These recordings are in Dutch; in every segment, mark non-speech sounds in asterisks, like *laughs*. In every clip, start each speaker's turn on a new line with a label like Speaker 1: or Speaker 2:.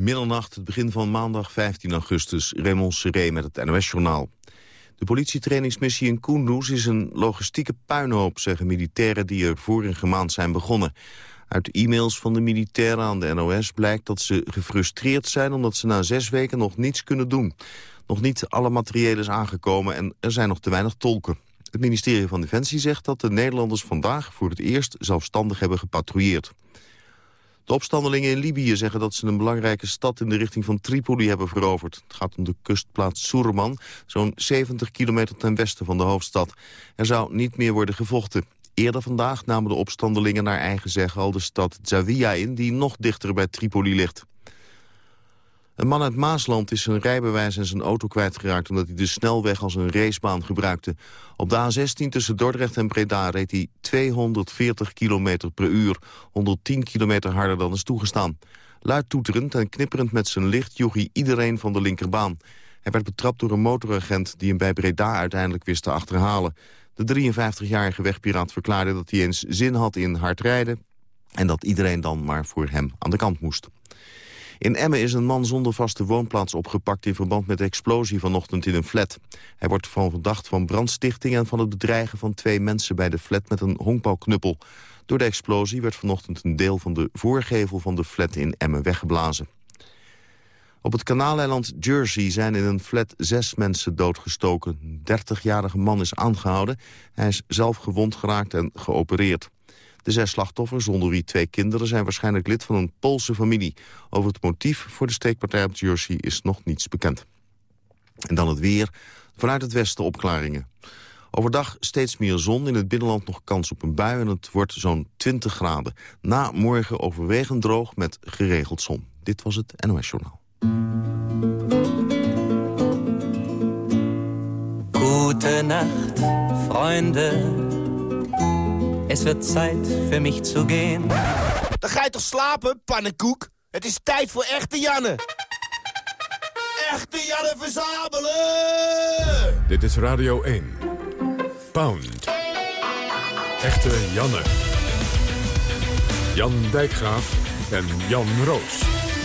Speaker 1: Middernacht, het begin van maandag 15 augustus. Raymond Seré met het NOS-journaal. De politietrainingsmissie in Kunduz is een logistieke puinhoop... zeggen militairen die er vorige maand zijn begonnen. Uit e-mails van de militairen aan de NOS blijkt dat ze gefrustreerd zijn... omdat ze na zes weken nog niets kunnen doen. Nog niet alle materieel is aangekomen en er zijn nog te weinig tolken. Het ministerie van Defensie zegt dat de Nederlanders vandaag... voor het eerst zelfstandig hebben gepatrouilleerd. De opstandelingen in Libië zeggen dat ze een belangrijke stad in de richting van Tripoli hebben veroverd. Het gaat om de kustplaats Soerman, zo'n 70 kilometer ten westen van de hoofdstad. Er zou niet meer worden gevochten. Eerder vandaag namen de opstandelingen naar eigen zeggen al de stad Zawiya in, die nog dichter bij Tripoli ligt. Een man uit Maasland is zijn rijbewijs en zijn auto kwijtgeraakt... omdat hij de snelweg als een racebaan gebruikte. Op de A16 tussen Dordrecht en Breda reed hij 240 km per uur. 110 kilometer harder dan is toegestaan. Luid toeterend en knipperend met zijn licht joeg hij iedereen van de linkerbaan. Hij werd betrapt door een motoragent die hem bij Breda uiteindelijk wist te achterhalen. De 53-jarige wegpiraat verklaarde dat hij eens zin had in hard rijden... en dat iedereen dan maar voor hem aan de kant moest. In Emmen is een man zonder vaste woonplaats opgepakt... in verband met de explosie vanochtend in een flat. Hij wordt van verdacht van brandstichting... en van het bedreigen van twee mensen bij de flat met een honkbalknuppel. Door de explosie werd vanochtend een deel van de voorgevel van de flat in Emmen weggeblazen. Op het kanaaleiland Jersey zijn in een flat zes mensen doodgestoken. Een 30-jarige man is aangehouden. Hij is zelf gewond geraakt en geopereerd. De zes slachtoffers, onder wie twee kinderen, zijn waarschijnlijk lid van een Poolse familie. Over het motief voor de steekpartij op Jersey is nog niets bekend. En dan het weer. Vanuit het westen opklaringen. Overdag steeds meer zon, in het binnenland nog kans op een bui... en het wordt zo'n 20 graden. Na morgen overwegend droog met geregeld zon. Dit was het NOS Journaal.
Speaker 2: Goedenacht, vrienden. Es wird Zeit für mich zu gehen.
Speaker 3: Dan ga je toch slapen, pannenkoek? Het is tijd voor echte Janne. Echte Janne verzamelen!
Speaker 4: Dit is Radio 1. Pound. Echte Janne. Jan Dijkgraaf en Jan Roos.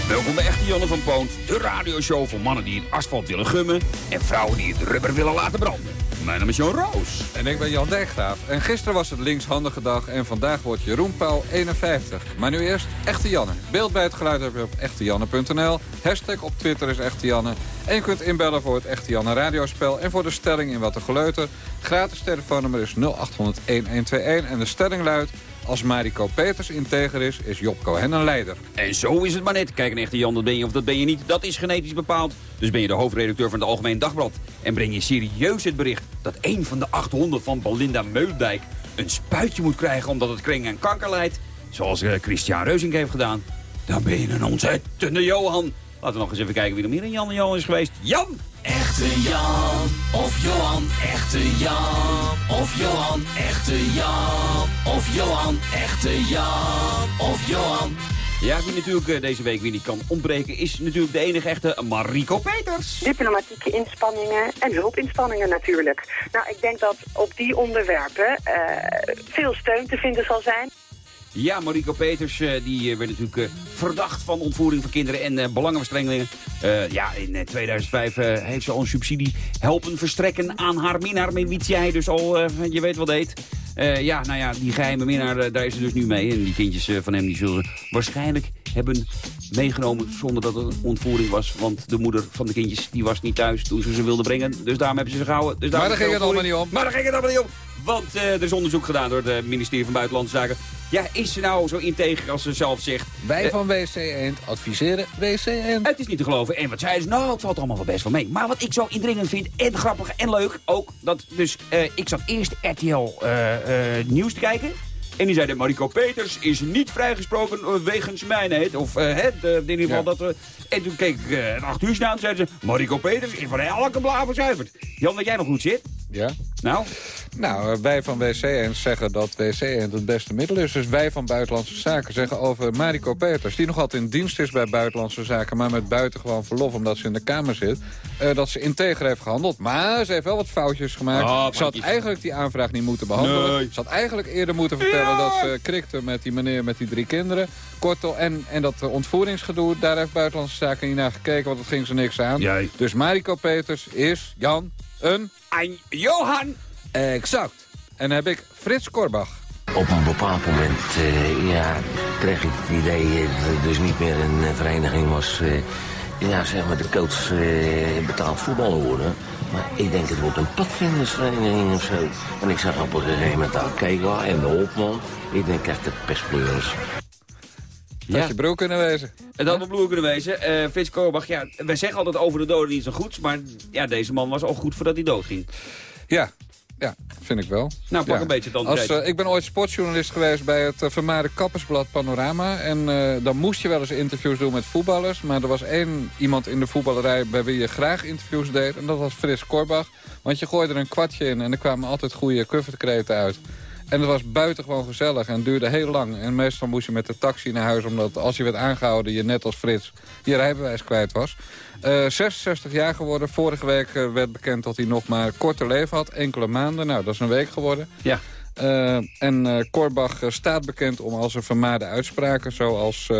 Speaker 5: Welkom bij Echte Janne van Poont, de radioshow voor mannen die het asfalt willen gummen... en vrouwen die het rubber willen laten branden. Mijn naam is Jan Roos.
Speaker 6: En ik ben Jan Dijkgraaf. En gisteren was het linkshandige dag en vandaag wordt Jeroen Pauw 51. Maar nu eerst Echte Janne. Beeld bij het geluid heb je op echtejanne.nl. Hashtag op Twitter is Echte Janne. En je kunt inbellen voor het Echte Janne radiospel en voor de stelling in Wat de Geleuter. Gratis telefoonnummer is 0800 1121 en de stelling luidt... Als Mariko Peters integer is, is Job Cohen een leider.
Speaker 5: En zo is het maar net. Kijk, een echte Jan, dat ben je of dat ben je niet. Dat is genetisch bepaald. Dus ben je de hoofdredacteur van het Algemeen Dagblad. En breng je serieus het bericht dat een van de 800 van Belinda Meudijk... een spuitje moet krijgen omdat het kring aan kanker leidt. Zoals uh, Christian Reuzink heeft gedaan. Dan ben je een ontzettende Johan. Laten we nog eens even kijken wie er meer een Jan en Johan is geweest. Jan!
Speaker 2: Echte Jan of Johan, echte Jan of Johan, echte Jan of Johan, echte Jan of Johan.
Speaker 5: Ja, wie natuurlijk eh, deze week weer niet kan ontbreken... is natuurlijk de enige echte Mariko Peters.
Speaker 7: Diplomatieke inspanningen en hulpinspanningen natuurlijk. Nou, ik denk dat op die onderwerpen uh, veel steun te vinden zal zijn.
Speaker 5: Ja, Mariko Peters uh, die werd natuurlijk verdacht van ontvoering van kinderen en belangenverstrengelingen. ja, in 2005 heeft ze al een subsidie helpen verstrekken aan haar minnaar met hij dus al, je weet wat deed. Ja, nou ja, die geheime minnaar, daar is ze dus nu mee. En die kindjes van hem die zullen waarschijnlijk hebben meegenomen zonder dat het een ontvoering was. Want de moeder van de kindjes die was niet thuis toen ze ze wilden brengen. Dus daarom hebben ze ze gehouden. Dus
Speaker 6: maar daar ging het allemaal niet om.
Speaker 5: Maar daar ging het allemaal niet om. Want er is onderzoek gedaan door het ministerie van Buitenlandse Zaken. Ja, is ze nou zo integer als ze zelf zegt?
Speaker 6: Wij van WC Eend adviseren WC Eend.
Speaker 5: Het is niet te geloven. En wat zei ze? Nou, het valt allemaal wel best wel mee. Maar wat ik zo indringend vind, en grappig en leuk ook... dat dus, ik zat eerst RTL Nieuws te kijken... En die zeiden, Mariko Peters is niet vrijgesproken wegens mijnheid. Of uh, in ieder geval dat... Uh, en toen keek ik uh, acht uur na en zeiden ze... Mariko Peters is van elke blaven zuiverd. Jan, dat jij nog goed zit?
Speaker 6: Ja.
Speaker 5: Nou?
Speaker 6: Nou, eh, wij van WC Eend zeggen dat WC Eend het beste middel is. Dus wij van Buitenlandse Zaken zeggen over Mariko Peters... die nog altijd in dienst is bij Buitenlandse Zaken... maar met buitengewoon verlof omdat ze in de Kamer zit... Uh, dat ze integer heeft gehandeld. Maar ze heeft wel wat foutjes gemaakt.
Speaker 5: Oh,
Speaker 6: ze had eigenlijk die aanvraag niet moeten behandelen.
Speaker 5: Nee.
Speaker 6: Ze had eigenlijk eerder moeten vertellen dat ze krikte met die meneer met die drie kinderen. Kortom, en, en dat ontvoeringsgedoe, daar heeft Buitenlandse Zaken niet naar gekeken... want dat ging ze niks aan.
Speaker 5: Jij.
Speaker 6: Dus Mariko Peters is, Jan, een...
Speaker 5: En Johan!
Speaker 6: Exact. En dan heb ik Frits Korbach.
Speaker 8: Op een bepaald moment uh, ja, kreeg ik het idee uh, dat het dus niet meer een uh, vereniging was... ja, zeg maar de coach betaald voetballen worden. Maar ik denk het wordt een padvindersvereniging of zo. En ik zag op een gegeven moment daar Kegel en de Hopman. Ik denk echt het pestpleurs.
Speaker 6: Dat je broer kunnen wezen.
Speaker 5: Het had mijn broer kunnen wezen. Uh, Frits Korbach, ja, wij zeggen altijd over de doden niet zo goed. Maar ja, deze man was al goed voordat hij doodging.
Speaker 6: Ja, ja, vind ik wel.
Speaker 5: Nou, pak
Speaker 6: ja.
Speaker 5: een beetje dan.
Speaker 6: Als, uh, ik ben ooit sportjournalist geweest bij het uh, vermaarde kappersblad Panorama. En uh, dan moest je wel eens interviews doen met voetballers. Maar er was één iemand in de voetballerij bij wie je graag interviews deed. En dat was Frits Korbach. Want je gooide er een kwartje in en er kwamen altijd goede coverkreten uit. En het was buitengewoon gezellig en duurde heel lang. En meestal moest je met de taxi naar huis... omdat als je werd aangehouden, je net als Frits je rijbewijs kwijt was. Uh, 66 jaar geworden. Vorige week uh, werd bekend dat hij nog maar korte leven had. Enkele maanden. Nou, dat is een week geworden.
Speaker 5: Ja.
Speaker 6: Uh, en Korbach staat bekend om al zijn vermaarde uitspraken... zoals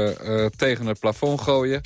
Speaker 6: tegen het plafond gooien...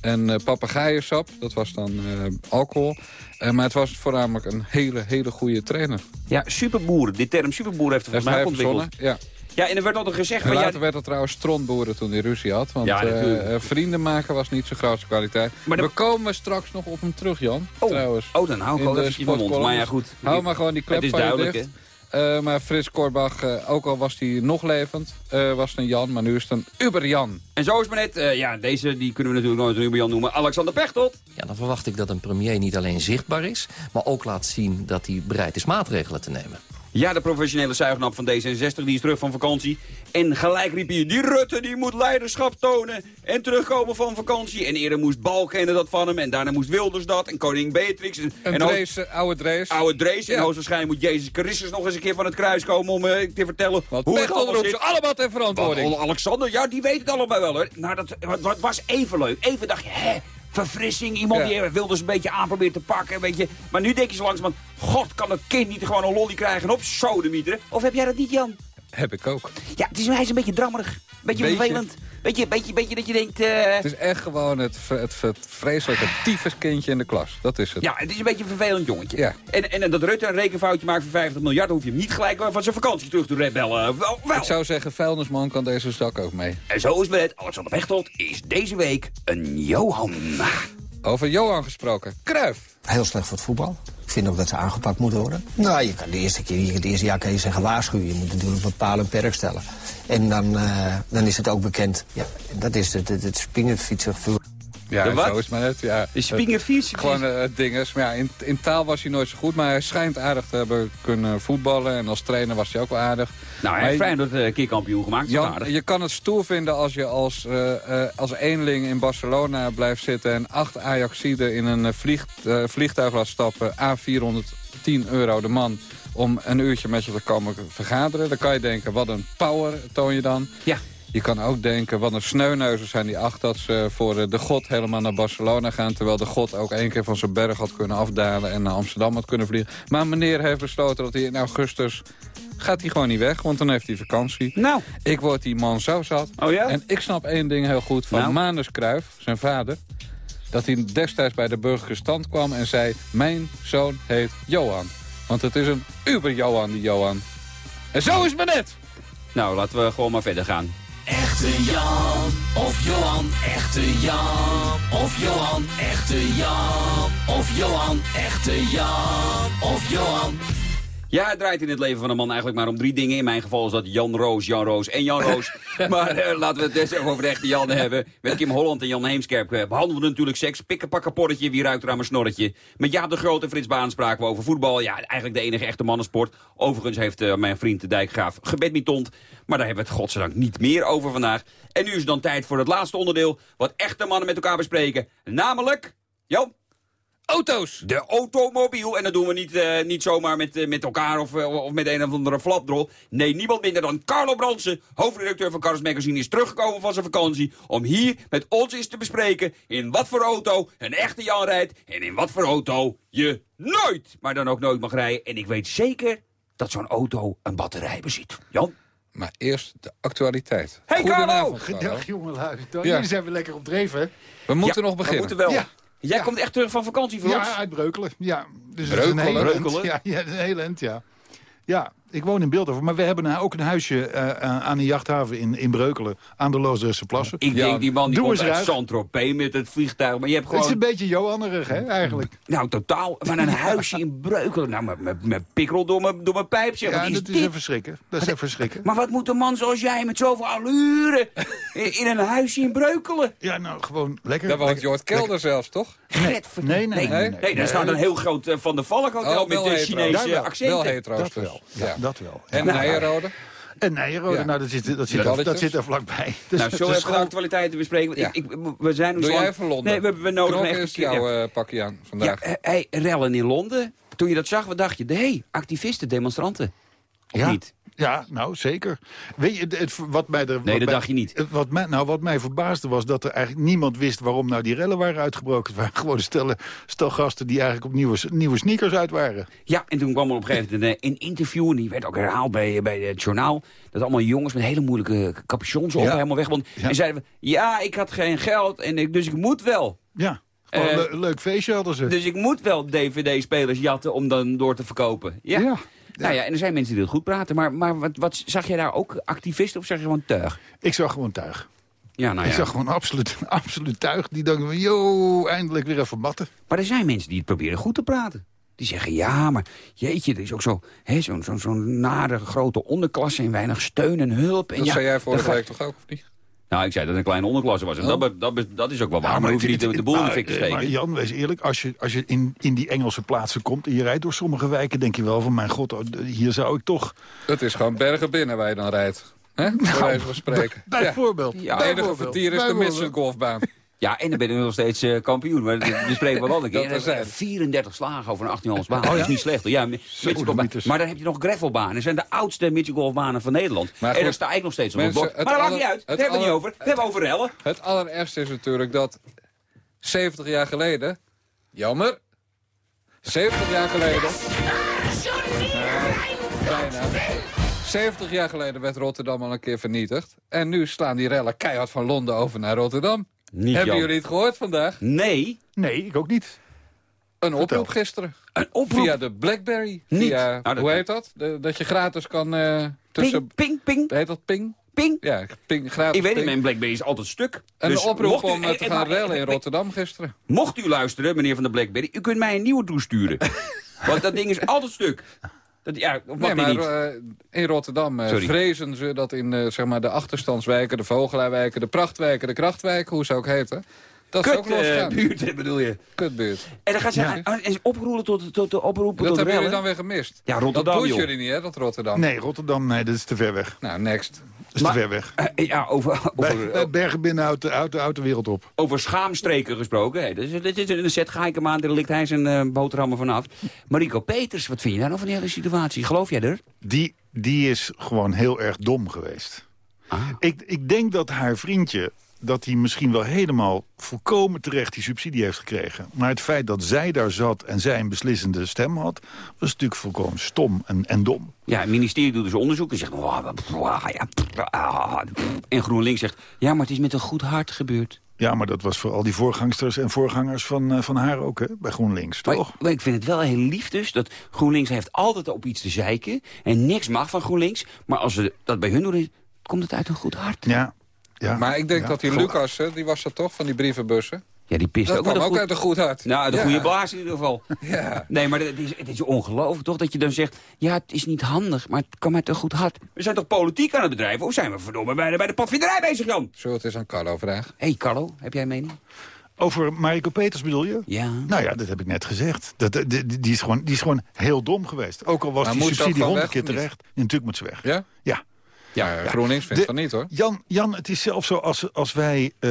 Speaker 6: En uh, papegaaiensap, dat was dan uh, alcohol. Uh, maar het was voornamelijk een hele, hele goede trainer.
Speaker 5: Ja, superboeren. Die term superboeren heeft er volgens mij ontwikkeld.
Speaker 6: Ja.
Speaker 5: Ja, en er werd altijd gezegd...
Speaker 6: En later
Speaker 5: ja,
Speaker 6: werd het trouwens strontboeren toen hij ruzie had. Want
Speaker 5: Ja,
Speaker 6: uh, vrienden maken was niet zijn grootste kwaliteit.
Speaker 5: Maar
Speaker 6: We komen straks nog op hem terug, Jan.
Speaker 5: Oh,
Speaker 6: trouwens.
Speaker 5: oh, dan hou ik
Speaker 6: de
Speaker 5: even mond.
Speaker 6: sportcolumn.
Speaker 5: Maar ja, goed.
Speaker 6: Hou maar gewoon die klep van je dicht. Uh, maar Frits Korbach, uh, ook al was hij nog levend, uh, was het een Jan, maar nu is het een Uber-Jan.
Speaker 5: En zo is maar net, eh, ja, deze die kunnen we natuurlijk nooit een Uberjan noemen. Alexander Pechtold.
Speaker 9: Ja, dan verwacht ik dat een premier niet alleen zichtbaar is... maar ook laat zien dat hij bereid is maatregelen te nemen.
Speaker 5: Ja, de professionele zuignap van D66, die is terug van vakantie. En gelijk riep hij, die Rutte die moet leiderschap tonen en terugkomen van vakantie. En eerder moest Balkenende dat van hem en daarna moest Wilders dat en koningin Beatrix. En, en
Speaker 6: Drees, uh, oude Drees.
Speaker 5: Oude Drees. En
Speaker 6: Ja.
Speaker 5: hoogstwaarschijnlijk moet Jezus Christus nog eens een keer van het kruis komen om eh, te vertellen
Speaker 6: Want
Speaker 5: hoe het allemaal zit.
Speaker 6: ze allemaal ter verantwoording.
Speaker 5: Alexander, ja, die weet het allemaal wel hoor. Nou, dat wat, wat was even leuk. Even dacht je, hè, verfrissing. Iemand die wilde dus een beetje aan proberen te pakken. Weet je. Maar nu denk je zo langzamerhand, god, kan dat kind niet gewoon een lolly krijgen en op sodemieteren? Of heb jij dat niet, Jan?
Speaker 6: Heb ik ook.
Speaker 5: Ja, het is, hij is een beetje drammerig. Beetje,
Speaker 6: Beetje.
Speaker 5: vervelend. Beetje, beetje, beetje dat je denkt... eh,
Speaker 6: Het is echt gewoon het, het, het vreselijke tyfuskindje in de klas. Dat is het.
Speaker 5: Ja, het is een beetje een vervelend jongetje.
Speaker 6: Ja.
Speaker 5: En, en dat Rutte een rekenfoutje maakt van 50 miljard... dan hoef je hem niet gelijk van zijn vakantie terug te rebellen. Wel, wel.
Speaker 6: Ik zou zeggen, vuilnisman kan deze zak ook mee.
Speaker 5: En zo is het met Alexander Pechtold is deze week een Johan.
Speaker 6: Over Johan gesproken. Kruif.
Speaker 10: Heel slecht voor het voetbal. Ik vind ook dat ze aangepakt moeten worden. Nou, je kan de eerste keer, het eerste jaar je zeggen waarschuwen. Je moet natuurlijk bepalen en perk stellen. En dan, eh, dan is het ook bekend. Ja, dat is het, het, het.
Speaker 6: Ja,
Speaker 5: De wat?
Speaker 6: zo is maar net. Ja.
Speaker 5: Spingerfiets.
Speaker 6: Gewoon eh, het ding is. Maar ja, in, in taal was hij nooit zo goed. Maar hij schijnt aardig te hebben kunnen voetballen. En als trainer was hij ook wel aardig.
Speaker 5: Nou, hij heeft Feyenoord een keer kampioen gemaakt.
Speaker 6: Jan, je kan het stoer vinden als je als, eh, eh, als eenling in Barcelona blijft zitten... en acht Ajaxiden in een eh, vlieg, eh, vliegtuig laat stappen... a 410 euro de man om een uurtje met je te komen vergaderen. Dan kan je denken, wat een power toon je dan.
Speaker 5: Ja.
Speaker 6: Je kan ook denken, wat een sneuneuzen zijn die acht... dat ze voor eh, de god helemaal naar Barcelona gaan... terwijl de god ook één keer van zijn berg had kunnen afdalen... en naar Amsterdam had kunnen vliegen. Maar meneer heeft besloten dat hij in augustus... gaat hij gewoon niet weg, want dan heeft hij vakantie.
Speaker 5: Nou,
Speaker 6: Ik word die man zo zat.
Speaker 5: Oh ja?
Speaker 6: En ik snap één ding heel goed van
Speaker 5: Nou?
Speaker 6: Manus Kruijf, zijn vader. Dat hij destijds bij de burgerlijke stand kwam en zei... mijn zoon heet Johan. Want het is een uber-Johan, die Johan. En zo is het maar net.
Speaker 5: nou, laten we gewoon maar verder gaan.
Speaker 2: Echte Jan of Johan, echte Jan of Johan, echte Jan of Johan, echte Jan of Johan.
Speaker 5: Ja, het draait in het leven van een man eigenlijk maar om drie dingen. In mijn geval is dat Jan Roos, Jan Roos en Jan Roos. *laughs* maar eh, laten we het dus even over de echte Jan hebben. Met Kim Holland en Jan Heemskerk eh, behandelden we natuurlijk seks. Pikken, pakken, porretje, wie ruikt er aan mijn snorretje. Met Jaap de Groot en Frits Baan spraken we over voetbal. Ja, eigenlijk de enige echte mannensport. Overigens heeft eh, mijn vriend de Dijkgraaf gebedmintond. Maar daar hebben we het godzijdank niet meer over vandaag. En nu is het dan tijd voor het laatste onderdeel. Wat echte mannen met elkaar bespreken. Namelijk... Jo,
Speaker 6: auto's.
Speaker 5: De automobiel. En dat doen we niet, eh, niet zomaar met, eh, met elkaar of, eh, of met een of andere flapdrol. Nee, niemand minder dan Carlo Bransen, hoofdredacteur van Cars Magazine, is teruggekomen van zijn vakantie. Om hier met ons eens te bespreken in wat voor auto een echte Jan rijdt. En in wat voor auto je nooit, maar dan ook nooit mag rijden. En ik weet zeker dat zo'n auto een batterij bezit. Jan?
Speaker 6: Maar eerst de actualiteit.
Speaker 5: Hey, Carlo!
Speaker 6: Goedenavond, Carlo.
Speaker 11: Dag jongelui.
Speaker 6: Ja.
Speaker 11: Jullie zijn weer lekker op dreven. hè?
Speaker 6: We moeten
Speaker 5: Ja,
Speaker 6: nog beginnen.
Speaker 5: We moeten wel.
Speaker 11: Ja.
Speaker 5: Jij
Speaker 11: Ja.
Speaker 5: komt echt terug van vakantie voor ons?
Speaker 11: Ja, uit Breukelen. Ja. Dus het is een
Speaker 6: Breukelen?
Speaker 11: hele end.
Speaker 5: Breukelen?
Speaker 11: Ja, ja, een hele end, ja. Ja, ik woon in Beeldhoven. Maar we hebben nou ook een huisje eh, eh, aan de jachthaven in, in Breukelen. Aan de Loosdrechtse plassen.
Speaker 5: Ik
Speaker 6: Ja,
Speaker 5: denk, die man die komt uit. Saint-Tropez met het vliegtuig. Maar je hebt
Speaker 11: Het is
Speaker 5: gewoon...
Speaker 11: een beetje Johannerig, hè, eigenlijk. *laughs*
Speaker 5: Nou, totaal. Maar een huisje in Breukelen. Nou, met- met met pikkel door mijn, door mijn pijp, zeg.
Speaker 11: Ja,
Speaker 5: Wat is
Speaker 11: dat is
Speaker 5: dit?
Speaker 11: even schrikken. Dat is even schrikken.
Speaker 5: Maar wat moet een man zoals jij met zoveel allure in in een huisje in Breukelen?
Speaker 11: Ja, nou, gewoon lekker.
Speaker 6: Daar woont Jort Kelder zelfs, toch?
Speaker 11: Nee, nee, nee.
Speaker 5: nee, daar staat een heel groot eh, Van der Valk hotel
Speaker 6: Oh,
Speaker 5: met de. Chinese accenten.
Speaker 6: Wel
Speaker 11: Dat
Speaker 6: dus.
Speaker 11: wel. Ja, dat wel.
Speaker 6: En
Speaker 5: Nou,
Speaker 6: Nijenrode?
Speaker 11: En Nijenrode,
Speaker 6: Ja.
Speaker 11: nou, dat zit, dat, zit er, dat zit er vlakbij. Dus,
Speaker 5: Nou, zo
Speaker 11: dus
Speaker 5: hebben we de actualiteiten bespreken.
Speaker 6: Ja.
Speaker 5: Ik, ik, we zijn
Speaker 6: Doe
Speaker 5: zo
Speaker 6: jij even Londen?
Speaker 5: Nee, we, we nodigen
Speaker 6: Knok
Speaker 5: echt
Speaker 6: is jouw
Speaker 5: ja.
Speaker 6: eh, pakje aan
Speaker 5: Ja,
Speaker 6: vandaag.
Speaker 5: eh, hey, rellen in Londen. Toen je dat zag, wat dacht je? Hé, hey, activisten, demonstranten. Of
Speaker 11: Ja.
Speaker 5: niet?
Speaker 11: Ja, nou zeker. Weet je, het, wat mij er,
Speaker 5: Nee,
Speaker 11: wat
Speaker 5: dat
Speaker 11: mij-
Speaker 5: dacht je niet.
Speaker 11: Wat mij, nou, wat mij verbaasde was dat er eigenlijk niemand wist waarom nou die rellen waren uitgebroken. Het waren *laughs* gewoon stellen, stel gasten die eigenlijk op nieuwe, nieuwe sneakers uit waren.
Speaker 5: Ja, en toen kwam er op een gegeven moment een, een interview... en die werd ook herhaald bij, bij het journaal... dat allemaal jongens met hele moeilijke capuchons op,
Speaker 11: Ja.
Speaker 5: helemaal wegbond.
Speaker 11: Ja.
Speaker 5: En zeiden we, ja, ik had geen geld, en ik, dus ik moet wel.
Speaker 11: Ja,
Speaker 5: Eh,
Speaker 11: le- leuk feestje hadden ze.
Speaker 5: Dus ik moet wel DVD-spelers jatten om dan door te verkopen. Ja.
Speaker 11: Ja.
Speaker 5: Nou ja, en er zijn mensen die het goed praten. Maar, maar wat, wat, zag jij daar ook activisten of zag je gewoon teug?
Speaker 11: Ik zag gewoon tuig.
Speaker 5: Ja, nou
Speaker 11: Ik
Speaker 5: ja.
Speaker 11: zag gewoon absoluut, *laughs* absoluut tuig. Die dachten van, yo, eindelijk weer even matten.
Speaker 5: Maar er zijn mensen die het proberen goed te praten. Die zeggen, ja, maar jeetje, er is ook zo- hè, zo'n zo, zo'n nare grote onderklasse... en weinig steun en hulp. En
Speaker 6: Dat
Speaker 5: ja,
Speaker 6: zei jij vorige week toch ook, of niet?
Speaker 5: Nou, ik zei dat het een kleine onderklasse was. En dat, be- dat, be- dat is ook wel waar.
Speaker 11: Ja,
Speaker 5: maar hoef je niet de, de boel in de fik te
Speaker 11: maar, eh,
Speaker 5: steken.
Speaker 11: Maar Jan, wees eerlijk, als je, als je in, in die Engelse plaatsen komt... en je rijdt door sommige wijken, denk je wel van... mijn god, oh, hier zou ik toch...
Speaker 6: Het is gewoon bergen binnen waar je dan rijdt. Hè? Bij wijze van spreken. Ja.
Speaker 11: Bijvoorbeeld.
Speaker 5: Ja.
Speaker 6: De enige
Speaker 11: bijvoorbeeld,
Speaker 6: vertier is de. Midland golfbaan.
Speaker 5: Ja, en dan ben je nog steeds eh, kampioen. Maar we spreken wel een keer. *laughs*
Speaker 6: Dat er zijn.
Speaker 5: 34 slagen over een 18 baan.
Speaker 11: Oh, ja?
Speaker 5: Dat is niet slecht. Ja, maar dan heb je nog gravelbanen. Dat zijn de oudste midgetgolfbanen van Nederland.
Speaker 6: Maar
Speaker 5: en
Speaker 6: goed,
Speaker 5: daar sta ik nog steeds op het
Speaker 6: mensen,
Speaker 5: Maar dat maakt niet uit. Daar hebben we het niet over. We hebben over rellen.
Speaker 6: Het allerergste is natuurlijk dat 70 jaar geleden... Jammer. 70 jaar geleden... Bijna. 70 jaar geleden werd Rotterdam al een keer vernietigd. En nu slaan die rellen keihard van Londen over naar Rotterdam.
Speaker 5: Niet
Speaker 6: Hebben
Speaker 5: Jan.
Speaker 6: jullie het gehoord vandaag?
Speaker 5: Nee.
Speaker 11: Nee, ik ook niet.
Speaker 6: Een oproep gisteren.
Speaker 5: Een oproep.
Speaker 6: Via de Blackberry.
Speaker 5: Niet.
Speaker 6: Via,
Speaker 5: Nou, dat-
Speaker 6: hoe heet dat? De- dat je gratis kan eh, tussen...
Speaker 5: Ping, ping, ping,
Speaker 6: Heet dat ping?
Speaker 5: ping.
Speaker 6: Ja, ping, gratis
Speaker 5: Ik weet het, mijn Blackberry is altijd stuk.
Speaker 6: Een
Speaker 5: Dus
Speaker 6: oproep
Speaker 5: mocht u-
Speaker 6: om eh, te
Speaker 5: eh,
Speaker 6: gaan rellen in
Speaker 5: eh,
Speaker 6: Rotterdam gisteren.
Speaker 5: Mocht u luisteren, meneer van de Blackberry, u kunt mij een nieuwe toesturen. *laughs* Want dat ding is altijd stuk. Dat, ja, of
Speaker 6: Nee, maar eh, in Rotterdam eh, vrezen ze dat in eh, zeg maar de achterstandswijken, de vogelaarwijken, de prachtwijken, de krachtwijken, hoe ze ook heten, dat ze ook
Speaker 5: eh,
Speaker 6: losgaan.
Speaker 5: buurt, bedoel je.
Speaker 6: Kutbuurt.
Speaker 5: En dan gaan ze
Speaker 11: Ja.
Speaker 5: aan- aan- en oproepen tot, tot de oproepen
Speaker 6: Dat
Speaker 5: tot
Speaker 6: hebben jullie dan weer gemist.
Speaker 5: Ja,
Speaker 6: Dat
Speaker 5: Rotterdam,
Speaker 6: boeit
Speaker 5: joh.
Speaker 6: jullie niet, hè, dat Rotterdam.
Speaker 11: Nee, Rotterdam, nee, dat is te ver weg.
Speaker 6: Nou, next.
Speaker 11: Dat is
Speaker 5: Maar-
Speaker 11: te ver weg.
Speaker 5: Eh, ja, over, over,
Speaker 11: bij Bergen binnen houdt de, houdt de, houdt de wereld op.
Speaker 5: over schaamstreken gesproken. Hey, dit, is, dit is een set geikemaan, daar ligt hij zijn eh, boterhammen vanaf. Mariko Peters, wat vind je daar nou van die hele situatie? Geloof jij er?
Speaker 11: Die, die is gewoon heel erg dom geweest.
Speaker 5: Ah.
Speaker 11: Ik, ik denk dat haar vriendje dat hij misschien wel helemaal volkomen terecht die subsidie heeft gekregen. Maar het feit dat zij daar zat en zij een beslissende stem had... was natuurlijk volkomen stom en, en dom.
Speaker 5: Ja, het ministerie doet dus onderzoek en zegt... "Oh, pff, ah, ja, pff, ah." En GroenLinks zegt... Ja, maar het is met een goed hart gebeurd.
Speaker 11: Ja, maar dat was voor al die voorgangsters en voorgangers van, eh, van haar ook, hè? Bij GroenLinks,
Speaker 5: Maar,
Speaker 11: toch?
Speaker 5: maar ik vind het wel heel lief dus dat GroenLinks heeft altijd op iets te zeiken. En niks mag van GroenLinks. Maar als ze dat bij hun doen, komt het uit een goed hart.
Speaker 11: Ja. Ja.
Speaker 6: Maar ik denk
Speaker 11: Ja,
Speaker 6: dat die Lucas, hè, die was dat toch, van die brievenbussen?
Speaker 5: Ja, die pist
Speaker 6: Dat
Speaker 5: ook met
Speaker 6: kwam ook
Speaker 5: goed...
Speaker 6: uit een goed hart.
Speaker 5: Nou,
Speaker 6: Ja.
Speaker 5: goede blaas in ieder geval. *laughs*
Speaker 6: Ja.
Speaker 5: Nee, maar het is, het is ongelooflijk toch dat je dan zegt... ja, het is niet handig, maar het kwam uit een goed hart. We zijn toch politiek aan het bedrijven? Of zijn we verdomme bij de, bij de padvinderij bezig, Jan?
Speaker 6: Zullen we het eens aan Carlo vragen?
Speaker 5: Hé, hey, Carlo, heb jij een mening?
Speaker 11: Over Mariko Peters bedoel je?
Speaker 5: Ja.
Speaker 11: Nou ja, dat heb ik net gezegd. Dat, dat- die, die, is gewoon, die is gewoon heel dom geweest. Ook al was
Speaker 6: Maar
Speaker 11: die subsidie honderd keer terecht. Ja, natuurlijk moet ze weg.
Speaker 6: Ja?
Speaker 11: Ja.
Speaker 6: Ja, GroenLinks vindt van niet, hoor.
Speaker 11: Jan, Jan, het is zelfs zo als, als wij... eh,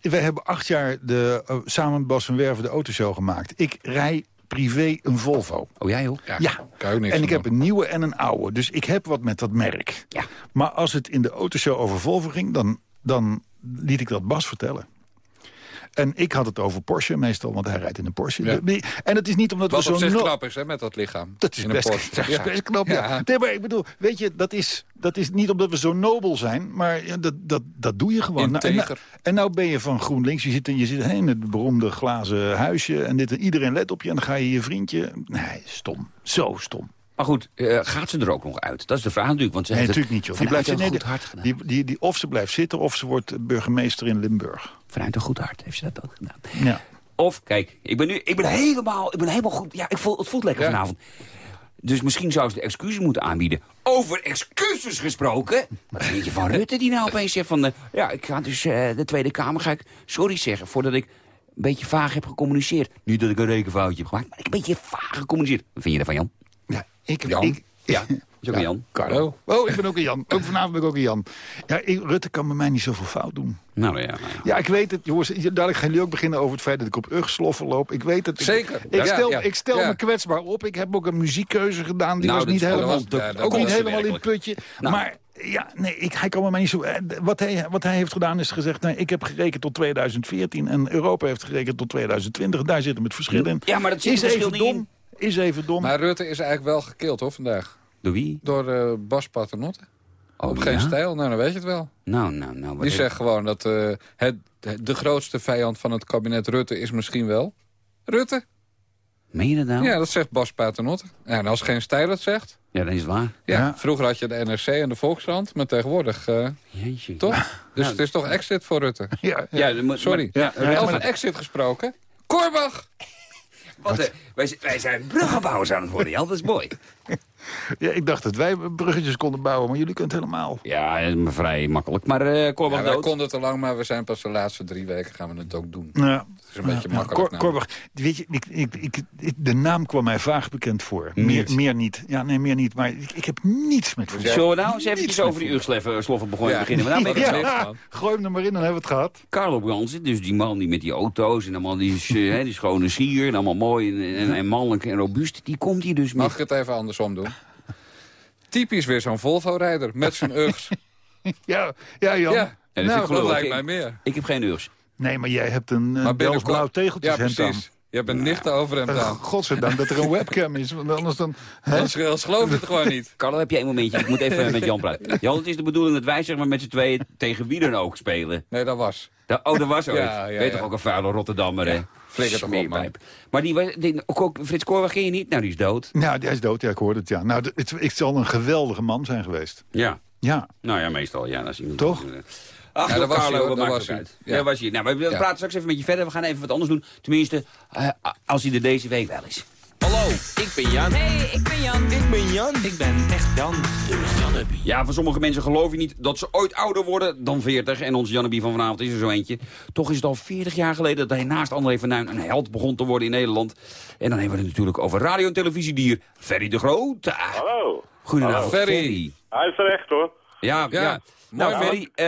Speaker 11: wij hebben acht jaar de, eh, samen met Bas van Werven de autoshow gemaakt. Ik rij privé een Volvo.
Speaker 5: Oh, jij?
Speaker 6: Ja,
Speaker 11: Ja,
Speaker 6: kan ook niks
Speaker 11: en ik heb een nieuwe en een oude. Dus ik heb wat met dat merk.
Speaker 5: Ja.
Speaker 11: Maar als het in de autoshow over Volvo ging... dan, dan liet ik dat Bas vertellen. En ik had het over Porsche meestal, want hij rijdt in een Porsche.
Speaker 6: Ja.
Speaker 11: En het is niet omdat
Speaker 6: Wat
Speaker 11: we
Speaker 6: op
Speaker 11: zo...
Speaker 6: zich
Speaker 11: no-
Speaker 6: knap is, hè, met dat lichaam.
Speaker 11: Dat is
Speaker 6: In een
Speaker 11: best,
Speaker 6: Porsche.
Speaker 11: dat is best knap, ja.
Speaker 6: Ja.
Speaker 11: Nee, maar ik bedoel, weet je, dat is, dat is niet omdat we zo nobel zijn... maar dat, dat, dat doe je gewoon. Nou, en, nou, en nou ben je van GroenLinks, je zit, in- je zit in het beroemde glazen huisje... en dit, iedereen let op je en dan ga je je vriendje... Nee, stom. Zo stom.
Speaker 5: Maar goed, eh, gaat ze er ook nog uit? Dat is de vraag natuurlijk. Want ze
Speaker 11: Nee, natuurlijk
Speaker 5: het
Speaker 11: niet, joh. Die blijft, nee,
Speaker 5: goed hart
Speaker 11: die,
Speaker 5: gedaan.
Speaker 11: die, die, of ze blijft zitten of ze wordt burgemeester in Limburg.
Speaker 5: Vanuit een goed hart heeft ze dat ook gedaan.
Speaker 11: Ja.
Speaker 5: Of, kijk, ik ben nu ik ben helemaal, ik ben helemaal goed. Ja, ik voel, het voelt lekker
Speaker 6: Ja.
Speaker 5: vanavond. Dus misschien zou ze de excuses moeten aanbieden. Over excuses gesproken. Wat vind je van Rutte die nou opeens zegt van... eh, ja, ik ga dus eh, de Tweede Kamer ga ik sorry zeggen... voordat ik een beetje vaag heb gecommuniceerd. Niet dat ik een rekenfoutje heb gemaakt, maar ik een beetje vaag gecommuniceerd. Wat vind je daarvan, Jan?
Speaker 11: Ik,
Speaker 6: Jan?
Speaker 11: ik,
Speaker 5: Ja, ook *laughs* Jan.
Speaker 11: Carlo. Oh, ik ben ook een Jan. Ook vanavond ben ik ook een Jan. Ja, ik- Rutte kan bij mij niet zoveel fout doen.
Speaker 5: Nou ja, nou ja.
Speaker 11: Ja, ik weet het. Jongens, dadelijk gaan jullie ook beginnen over het feit dat ik op ugsloffen loop. Ik weet het. Ik-
Speaker 6: Zeker.
Speaker 11: Ik,
Speaker 6: Ja,
Speaker 11: stel, ik stel me kwetsbaar op. Ik heb ook een muziekkeuze gedaan. Die
Speaker 5: Nou,
Speaker 11: was niet helemaal,
Speaker 5: was-
Speaker 11: ook niet helemaal in het putje.
Speaker 5: Nou.
Speaker 11: Maar ja, nee, ik, hij kan bij mij niet zo... eh, Wat hij, wat hij heeft gedaan is gezegd... Nee, ik heb gerekend tot 2014 en Europa heeft gerekend tot 2020. Daar zit hem het verschil in.
Speaker 5: Ja, maar dat zit
Speaker 11: is even
Speaker 5: niet
Speaker 11: dom. Is even dom.
Speaker 6: Maar Rutte is eigenlijk wel gekild, hoor, vandaag.
Speaker 5: Door wie?
Speaker 6: Door eh, Bas Paternotte.
Speaker 5: Oh,
Speaker 6: Op geen
Speaker 5: ja?
Speaker 6: stijl, nou, dan weet je het wel.
Speaker 5: Nou, nou, nou. wat
Speaker 6: Die zegt gewoon dat eh, het, de grootste vijand van het kabinet Rutte is misschien wel... Rutte?
Speaker 5: Meen je dat nou?
Speaker 6: Ja, dat zegt Bas Paternotte. Ja, en als geen stijl het zegt...
Speaker 5: Ja, dat is waar.
Speaker 6: Ja,
Speaker 11: Ja.
Speaker 6: vroeger had je de NRC en de Volkskrant, maar tegenwoordig... eh,
Speaker 5: Jeetje.
Speaker 6: toch? Dus het is toch exit voor Rutte?
Speaker 11: ja, ja.
Speaker 5: Ja, dat moet-
Speaker 6: Sorry.
Speaker 5: maar- ja,
Speaker 6: Over exit gesproken. Korbach!
Speaker 5: Wat, eh, wij, wij zijn bruggenbouwers aan het worden, Jan. Dat is mooi. *laughs*
Speaker 11: Ja, ik dacht dat wij bruggetjes konden bouwen, maar jullie kunnen het helemaal.
Speaker 5: Ja, eh, vrij makkelijk. Maar eh
Speaker 6: Ja, wij
Speaker 5: dood.
Speaker 6: konden te lang, maar we zijn pas de laatste drie weken gaan we het ook doen.
Speaker 11: Ja.
Speaker 6: Is een beetje
Speaker 11: Ja,
Speaker 6: makkelijk. Nou.
Speaker 11: Weet je, ik, ik, ik, ik- de naam kwam mij vaag bekend voor. Meer,
Speaker 5: Niet.
Speaker 11: meer niet. Ja, nee, meer niet. Maar ik, ik heb niets met voetbal.
Speaker 5: Zullen we nou eens eventjes over die uursloffen sloffen begonnen
Speaker 6: Ja.
Speaker 5: beginnen? We nou ben ik
Speaker 6: Ja.
Speaker 11: gooi hem er maar in, dan hebben we het gehad.
Speaker 5: Carlo Bransen, dus die man die met die auto's en allemaal die, eh, *laughs* hè, die schone sier en allemaal mooi en, en, en mannelijk en robuust, die komt hier dus
Speaker 6: Mag
Speaker 5: met...
Speaker 6: ik het even andersom doen? Typisch weer zo'n Volvo-rijder met zijn ugs. *laughs*
Speaker 11: Ja, ja Jan.
Speaker 6: Ja,
Speaker 5: dat
Speaker 6: nou,
Speaker 5: ik
Speaker 6: dat lijkt
Speaker 5: Ik-
Speaker 6: mij meer.
Speaker 5: Ik heb geen urs.
Speaker 11: Nee, maar jij hebt een
Speaker 6: Maar
Speaker 11: Bels
Speaker 6: binnenkort-
Speaker 11: blauw tegeltjes
Speaker 6: Ja, precies. Je hebt een nichte over hem
Speaker 11: aan. Uh, Godzijdank dat er een webcam is, want anders dan...
Speaker 6: Anders anders geloof je het gewoon niet. *laughs*
Speaker 5: Carlo, heb jij een momentje? Ik moet even met Jan praten. *laughs* Jan, het is de bedoeling dat wij zeg maar, met z'n tweeën tegen wie dan ook spelen.
Speaker 6: Nee, dat was.
Speaker 5: Da- oh, dat was *laughs* ooit.
Speaker 6: Ja, ja,
Speaker 5: Weet
Speaker 6: ja.
Speaker 5: toch ook een vuile Rotterdammer, hè?
Speaker 6: flikker toch op, man.
Speaker 5: Smeerpijp. Maar die, was- die, ook, ook Frits Korwag ken je niet? Nou, die is dood.
Speaker 11: Nou, hij is dood, ja, ik hoorde het, ja. Nou, het, het zal een geweldige man zijn geweest.
Speaker 5: Ja.
Speaker 11: Ja.
Speaker 5: Nou ja, meestal. Ja, dat is iemand.
Speaker 11: Toch?
Speaker 5: Ach,
Speaker 6: Ja,
Speaker 5: joh,
Speaker 6: dat was
Speaker 5: Carlo, maakt
Speaker 6: was
Speaker 5: het uit?
Speaker 6: Ja.
Speaker 5: Ja. was hij. Nou, we, we
Speaker 6: Ja.
Speaker 5: praten straks even met je verder. We gaan even wat anders doen. Tenminste, eh, als hij er deze week wel is.
Speaker 3: Hallo, ik ben Jan.
Speaker 12: Hey, ik ben Jan.
Speaker 3: Ik ben Jan.
Speaker 12: Ik ben echt Jan.
Speaker 5: Ja, van sommige mensen geloof je niet dat ze ooit ouder worden dan 40. En onze Janneby van vanavond is er zo eentje. Toch is het al 40 jaar geleden dat hij naast André van Duin een held begon te worden in Nederland. En dan hebben we het natuurlijk over radio- en televisiedier Ferry de Groot.
Speaker 13: Hallo.
Speaker 5: Goedenavond,
Speaker 6: Hallo.
Speaker 5: Ferry.
Speaker 13: Hij is terecht hoor.
Speaker 5: Ja, ja.
Speaker 6: Ja,
Speaker 5: Nou, Ferry, ehm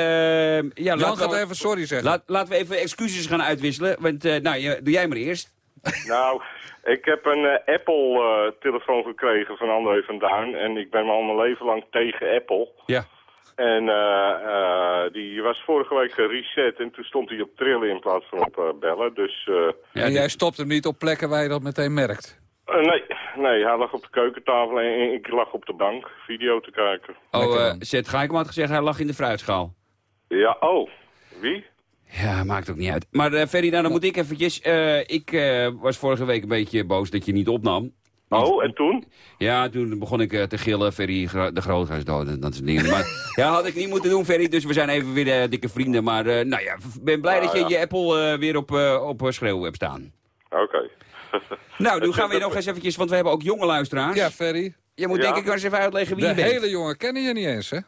Speaker 5: ja,
Speaker 6: Jan
Speaker 5: laten
Speaker 6: gaat
Speaker 5: we-
Speaker 6: even sorry zeggen.
Speaker 5: Laat, laten we even excuses gaan uitwisselen. Want, eh, nou, je, doe jij maar eerst. *laughs*
Speaker 13: Nou, ik heb een eh, Apple-telefoon gekregen van André van Duin. En ik ben al mijn leven lang tegen Apple.
Speaker 5: Ja.
Speaker 13: En eh, eh, die was vorige week gereset en toen stond hij op trillen in plaats van op eh, bellen. Dus eh,
Speaker 6: en jij stopt hem niet op plekken waar je dat meteen merkt.
Speaker 13: Eh, nee, nee, hij lag op de keukentafel en ik lag op de bank video te kijken.
Speaker 5: Oh, eh. Zet Geikom had gezegd, hij lag in de fruitschaal.
Speaker 13: Ja, oh, wie?
Speaker 5: Ja, maakt ook niet uit. Maar eh Ferry, nou, dan moet ik eventjes... eh, ik eh, was vorige week een beetje boos dat je niet opnam.
Speaker 13: Oh, en toen?
Speaker 5: Ja, toen begon ik eh, te gillen, Ferry, de groothuis dood en dat soort dingen. Maar *laughs* ja, had ik niet moeten doen, Ferry, dus we zijn even weer eh, dikke vrienden. Maar eh, nou ja, ik ben blij
Speaker 13: Nou
Speaker 5: dat je
Speaker 13: ja.
Speaker 5: je Apple eh, weer op, eh, op eh, schreeuw hebt staan.
Speaker 13: Oké.
Speaker 5: Nou, nu gaan we nog eens eventjes, want we hebben ook jonge luisteraars.
Speaker 6: Ja, Ferry.
Speaker 5: Je moet
Speaker 13: Ja.
Speaker 5: denk ik maar eens even uitleggen wie
Speaker 6: De
Speaker 5: je bent.
Speaker 6: hele jongen kennen je niet eens, hè?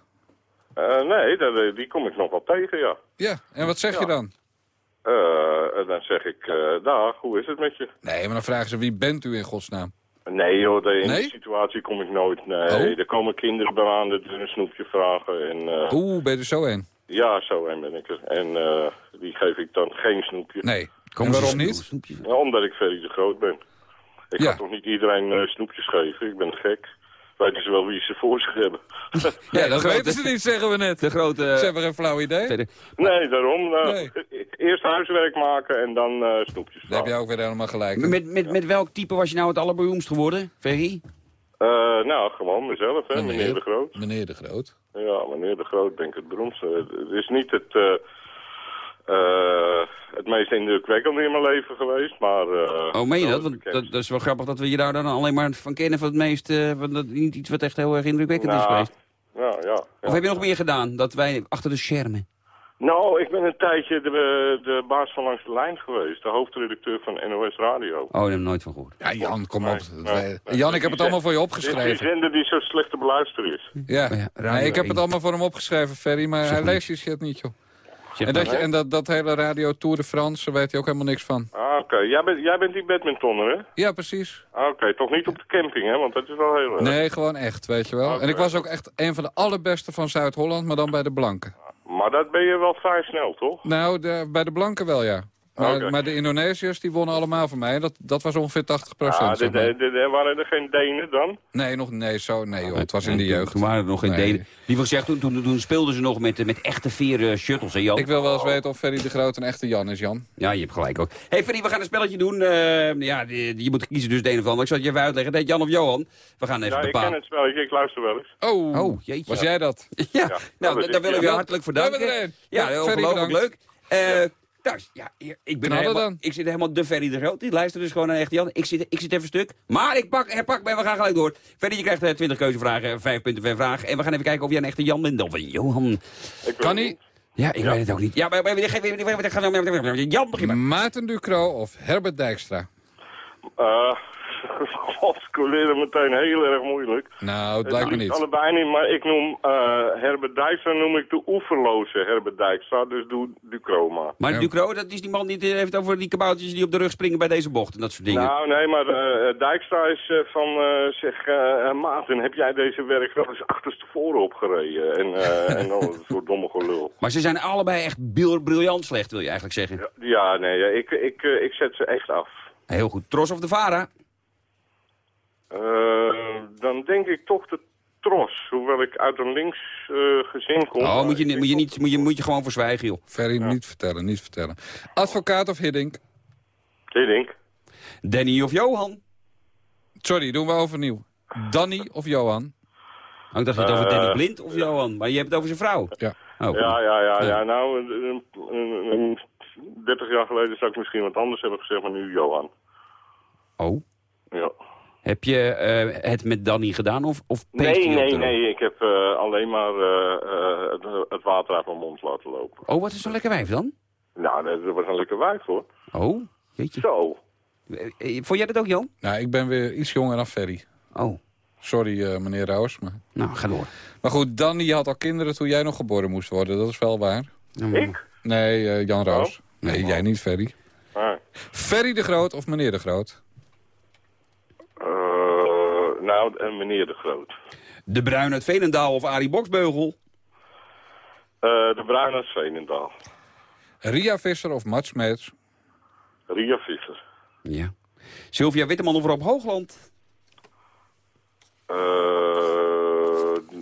Speaker 13: Eh, nee, dat, die kom ik nog wel tegen, ja.
Speaker 6: Ja, en wat zeg je dan?
Speaker 13: Eh, dan zeg ik, eh dag, hoe is het met je?
Speaker 6: Nee, maar dan vragen ze wie bent u in godsnaam?
Speaker 13: Nee joh, de- in
Speaker 6: Nee?
Speaker 13: die situatie kom ik nooit. Nee,
Speaker 6: Oh.
Speaker 13: er komen kinderen bij aan de deur een snoepje vragen. En, eh,
Speaker 6: Oeh, ben je er zo een?
Speaker 13: Ja, zo een ben ik er. En eh, die geef ik dan geen snoepje.
Speaker 6: Nee. En waarom niet?
Speaker 13: Ja, omdat ik Ferry de Groot ben. Ik
Speaker 6: Ja.
Speaker 13: ga toch niet iedereen eh, snoepjes geven? Ik ben gek. Weten ze wel wie ze voor zich hebben? *laughs*
Speaker 6: Ja, dat
Speaker 5: grote-
Speaker 6: weten ze niet, zeggen we net.
Speaker 5: De grote...
Speaker 6: Ze hebben geen flauw idee.
Speaker 5: verder.
Speaker 13: nee, daarom. nou,
Speaker 6: Nee.
Speaker 13: Eerst huiswerk maken en dan eh, snoepjes
Speaker 6: Daar heb je ook weer helemaal gelijk.
Speaker 5: Met, met, met welk type was je nou het allerberoemdst geworden, Ferry?
Speaker 13: Eh, nou, gewoon mezelf, hè,
Speaker 6: Meneer.
Speaker 13: meneer de Groot.
Speaker 6: Meneer de Groot.
Speaker 13: Ja, meneer de Groot ben ik het beroemdste. Het is niet het, eh, het meest indrukwekkende in mijn leven geweest, maar... eh,
Speaker 5: Oh, meen je dat?
Speaker 13: het
Speaker 5: Want dat, is wel grappig dat we je daar dan alleen maar van kennen van het meest... eh, van dat, niet iets wat echt heel erg indrukwekkend is
Speaker 13: Nou,
Speaker 5: geweest.
Speaker 13: Ja, ja, ja.
Speaker 5: Of heb je nog meer gedaan, dat wij achter de schermen?
Speaker 13: Nou, ik ben een tijdje de, de baas van Langs de Lijn geweest. De hoofdredacteur van NOS Radio.
Speaker 5: Oh, daar heb ik nooit van gehoord.
Speaker 6: Ja, Jan, kom op.
Speaker 13: Nee,
Speaker 6: Dat
Speaker 13: nee,
Speaker 6: wij-
Speaker 13: nee.
Speaker 6: Jan, ik heb het allemaal voor je
Speaker 13: Dit is
Speaker 6: opgeschreven.
Speaker 13: die zender die zo slecht te beluisteren is.
Speaker 6: Ja,
Speaker 5: Oh ja,
Speaker 6: ik heb
Speaker 5: 1.
Speaker 6: het allemaal voor hem opgeschreven, Ferry, maar hij leest je shit niet, joh.
Speaker 5: Zeg
Speaker 6: En dat, je, en dat, dat hele radio Tour de France, daar weet hij ook helemaal niks van.
Speaker 13: Ah, oké. Jij, bent, jij bent die badmintonner, hè?
Speaker 6: Ja, precies.
Speaker 13: Ah, Oké, toch niet op de camping, hè? Want dat is wel heel erg.
Speaker 6: Nee, gewoon echt, weet je wel. En ik was ook echt een van de allerbeste van Zuid-Holland, maar dan bij de Blanken.
Speaker 13: Maar dat ben je wel vrij snel, toch?
Speaker 6: Nou, de, bij de Blanken wel, ja. Maar,
Speaker 13: Oké.
Speaker 6: maar de Indonesiërs, die wonnen allemaal van mij. Dat, dat was ongeveer 80
Speaker 13: Ah,
Speaker 6: procent.
Speaker 13: de, de, de- de- waren er geen Denen dan?
Speaker 6: Nee, nog, nee, zo, nee joh, het was in de jeugd.
Speaker 5: Toen waren er nog geen
Speaker 6: Nee.
Speaker 5: Denen. Die van gezegd, toen, toen, toen speelden ze nog met, met echte veren shuttles, hè Jan?
Speaker 6: Ik wil wel eens weten of Ferry de Groot een echte Jan is, Jan.
Speaker 5: Ja, je hebt gelijk ook. hey, Ferry, we gaan een spelletje doen. Eh, ja, je moet kiezen dus de een of ander. Ik zal het je even uitleggen. Het heet Jan of Johan. We gaan even
Speaker 13: Ja, ik ken
Speaker 5: bepalen.
Speaker 13: het spelletje. Ik luister wel eens.
Speaker 6: Oh,
Speaker 5: Oh, jeetje.
Speaker 6: was jij dat? *laughs*
Speaker 5: Ja,
Speaker 13: Ja,
Speaker 5: nou,
Speaker 13: dat
Speaker 5: daar
Speaker 13: ik,
Speaker 5: willen we
Speaker 13: ja.
Speaker 5: je hartelijk voor danken.
Speaker 6: er.
Speaker 5: Ja,
Speaker 6: Ja,
Speaker 5: ongelooflijk
Speaker 6: Ferry,
Speaker 5: leuk. Eh nou, ja, ik ben helemaal,
Speaker 6: dan.
Speaker 5: ik zit helemaal de Ferry de Groot. Die luistert dus gewoon naar echt Jan. Ik zit, ik zit even stuk. Maar ik pak, herpak me en we gaan gelijk door. Ferry, je krijgt eh, 20 keuzevragen, 5 punten per vraag. En we gaan even kijken of jij een echte Jan bent of een Johan.
Speaker 13: Ik
Speaker 6: Kan niet.
Speaker 5: Ja, ik weet het ook niet. Ja, maar, maar, maar Jan, begin maar.
Speaker 6: Maarten Ducro of Herbert Dijkstra?
Speaker 13: Eh, *laughs* Scoleren meteen heel erg moeilijk.
Speaker 6: Nou, het lijkt me niet.
Speaker 13: Allebei niet, maar ik noem eh, Herbert Dijkstra noem ik de oeverloze Herbert Dijkstra, dus doe Ducro maar.
Speaker 5: Maar
Speaker 6: Ja.
Speaker 5: Ducro, dat is die man die het heeft over die kaboutertjes die op de rug springen bij deze bocht en dat soort dingen.
Speaker 13: Nou, nee, maar eh, Dijkstra is eh, van, eh, zeg, eh, eh, Maarten, heb jij deze werk wel eens achterstevoren opgereden? En, eh, en dan *laughs* een soort domme gelul.
Speaker 5: Maar ze zijn allebei echt briljant slecht, wil je eigenlijk zeggen.
Speaker 13: Ja, ja, nee, ja, ik, ik, eh, ik zet ze echt af.
Speaker 5: Heel goed. Tros of de Vara?
Speaker 13: Eh, dan denk ik toch de Tros, hoewel ik uit een links eh, gezin kom.
Speaker 5: Oh, moet je, niet- moet, je niet, moet, je, moet je gewoon verzwijgen, joh.
Speaker 6: Ferry, niet vertellen, niet vertellen. Advocaat of Hiddink?
Speaker 13: Hiddink.
Speaker 5: Danny of Johan?
Speaker 6: Sorry, doen we overnieuw. Danny of Johan?
Speaker 5: Oh, ik dacht je het over
Speaker 13: Eh,
Speaker 5: Danny Blind of Johan, maar je hebt het over zijn vrouw.
Speaker 6: Ja.
Speaker 5: Oh,
Speaker 13: Ja, ja, ja,
Speaker 5: Ja.
Speaker 13: ja. Nou, een- een- een- 30 jaar geleden zou ik misschien wat anders hebben gezegd, maar nu Johan.
Speaker 5: oh.
Speaker 13: Ja.
Speaker 5: Heb je eh, het met Danny gedaan of, of
Speaker 13: Nee, nee,
Speaker 5: de-
Speaker 13: nee. Ik heb eh, alleen maar eh, eh, het, het water uit mijn mond laten lopen.
Speaker 5: Oh, wat is zo'n lekker wijf dan?
Speaker 13: Nou, dat, was een lekker wijf, hoor.
Speaker 5: Oh, weet je.
Speaker 13: Zo.
Speaker 5: Vond jij dat ook, Jan?
Speaker 6: Nou, ik ben weer iets jonger dan Ferry.
Speaker 5: Oh,
Speaker 6: Sorry, eh, meneer Raus. Maar...
Speaker 5: nou, ga door.
Speaker 6: maar goed, Danny had al kinderen toen jij nog geboren moest worden. Dat is wel waar.
Speaker 13: Ik?
Speaker 6: Nee, eh, Jan Raus. Nee, jij niet, Ferry.
Speaker 13: Ah.
Speaker 6: Ferry de Groot of meneer de Groot?
Speaker 13: Nou, en meneer de Groot.
Speaker 5: De Bruin uit Veenendaal of Arie Boksbeugel?
Speaker 13: Eh, de Bruin uit Veenendaal.
Speaker 6: Ria Visser of Mats Smeets?
Speaker 13: Ria Visser.
Speaker 5: Ja. Sylvia Witteman of Rob Hoogland?
Speaker 13: Eh,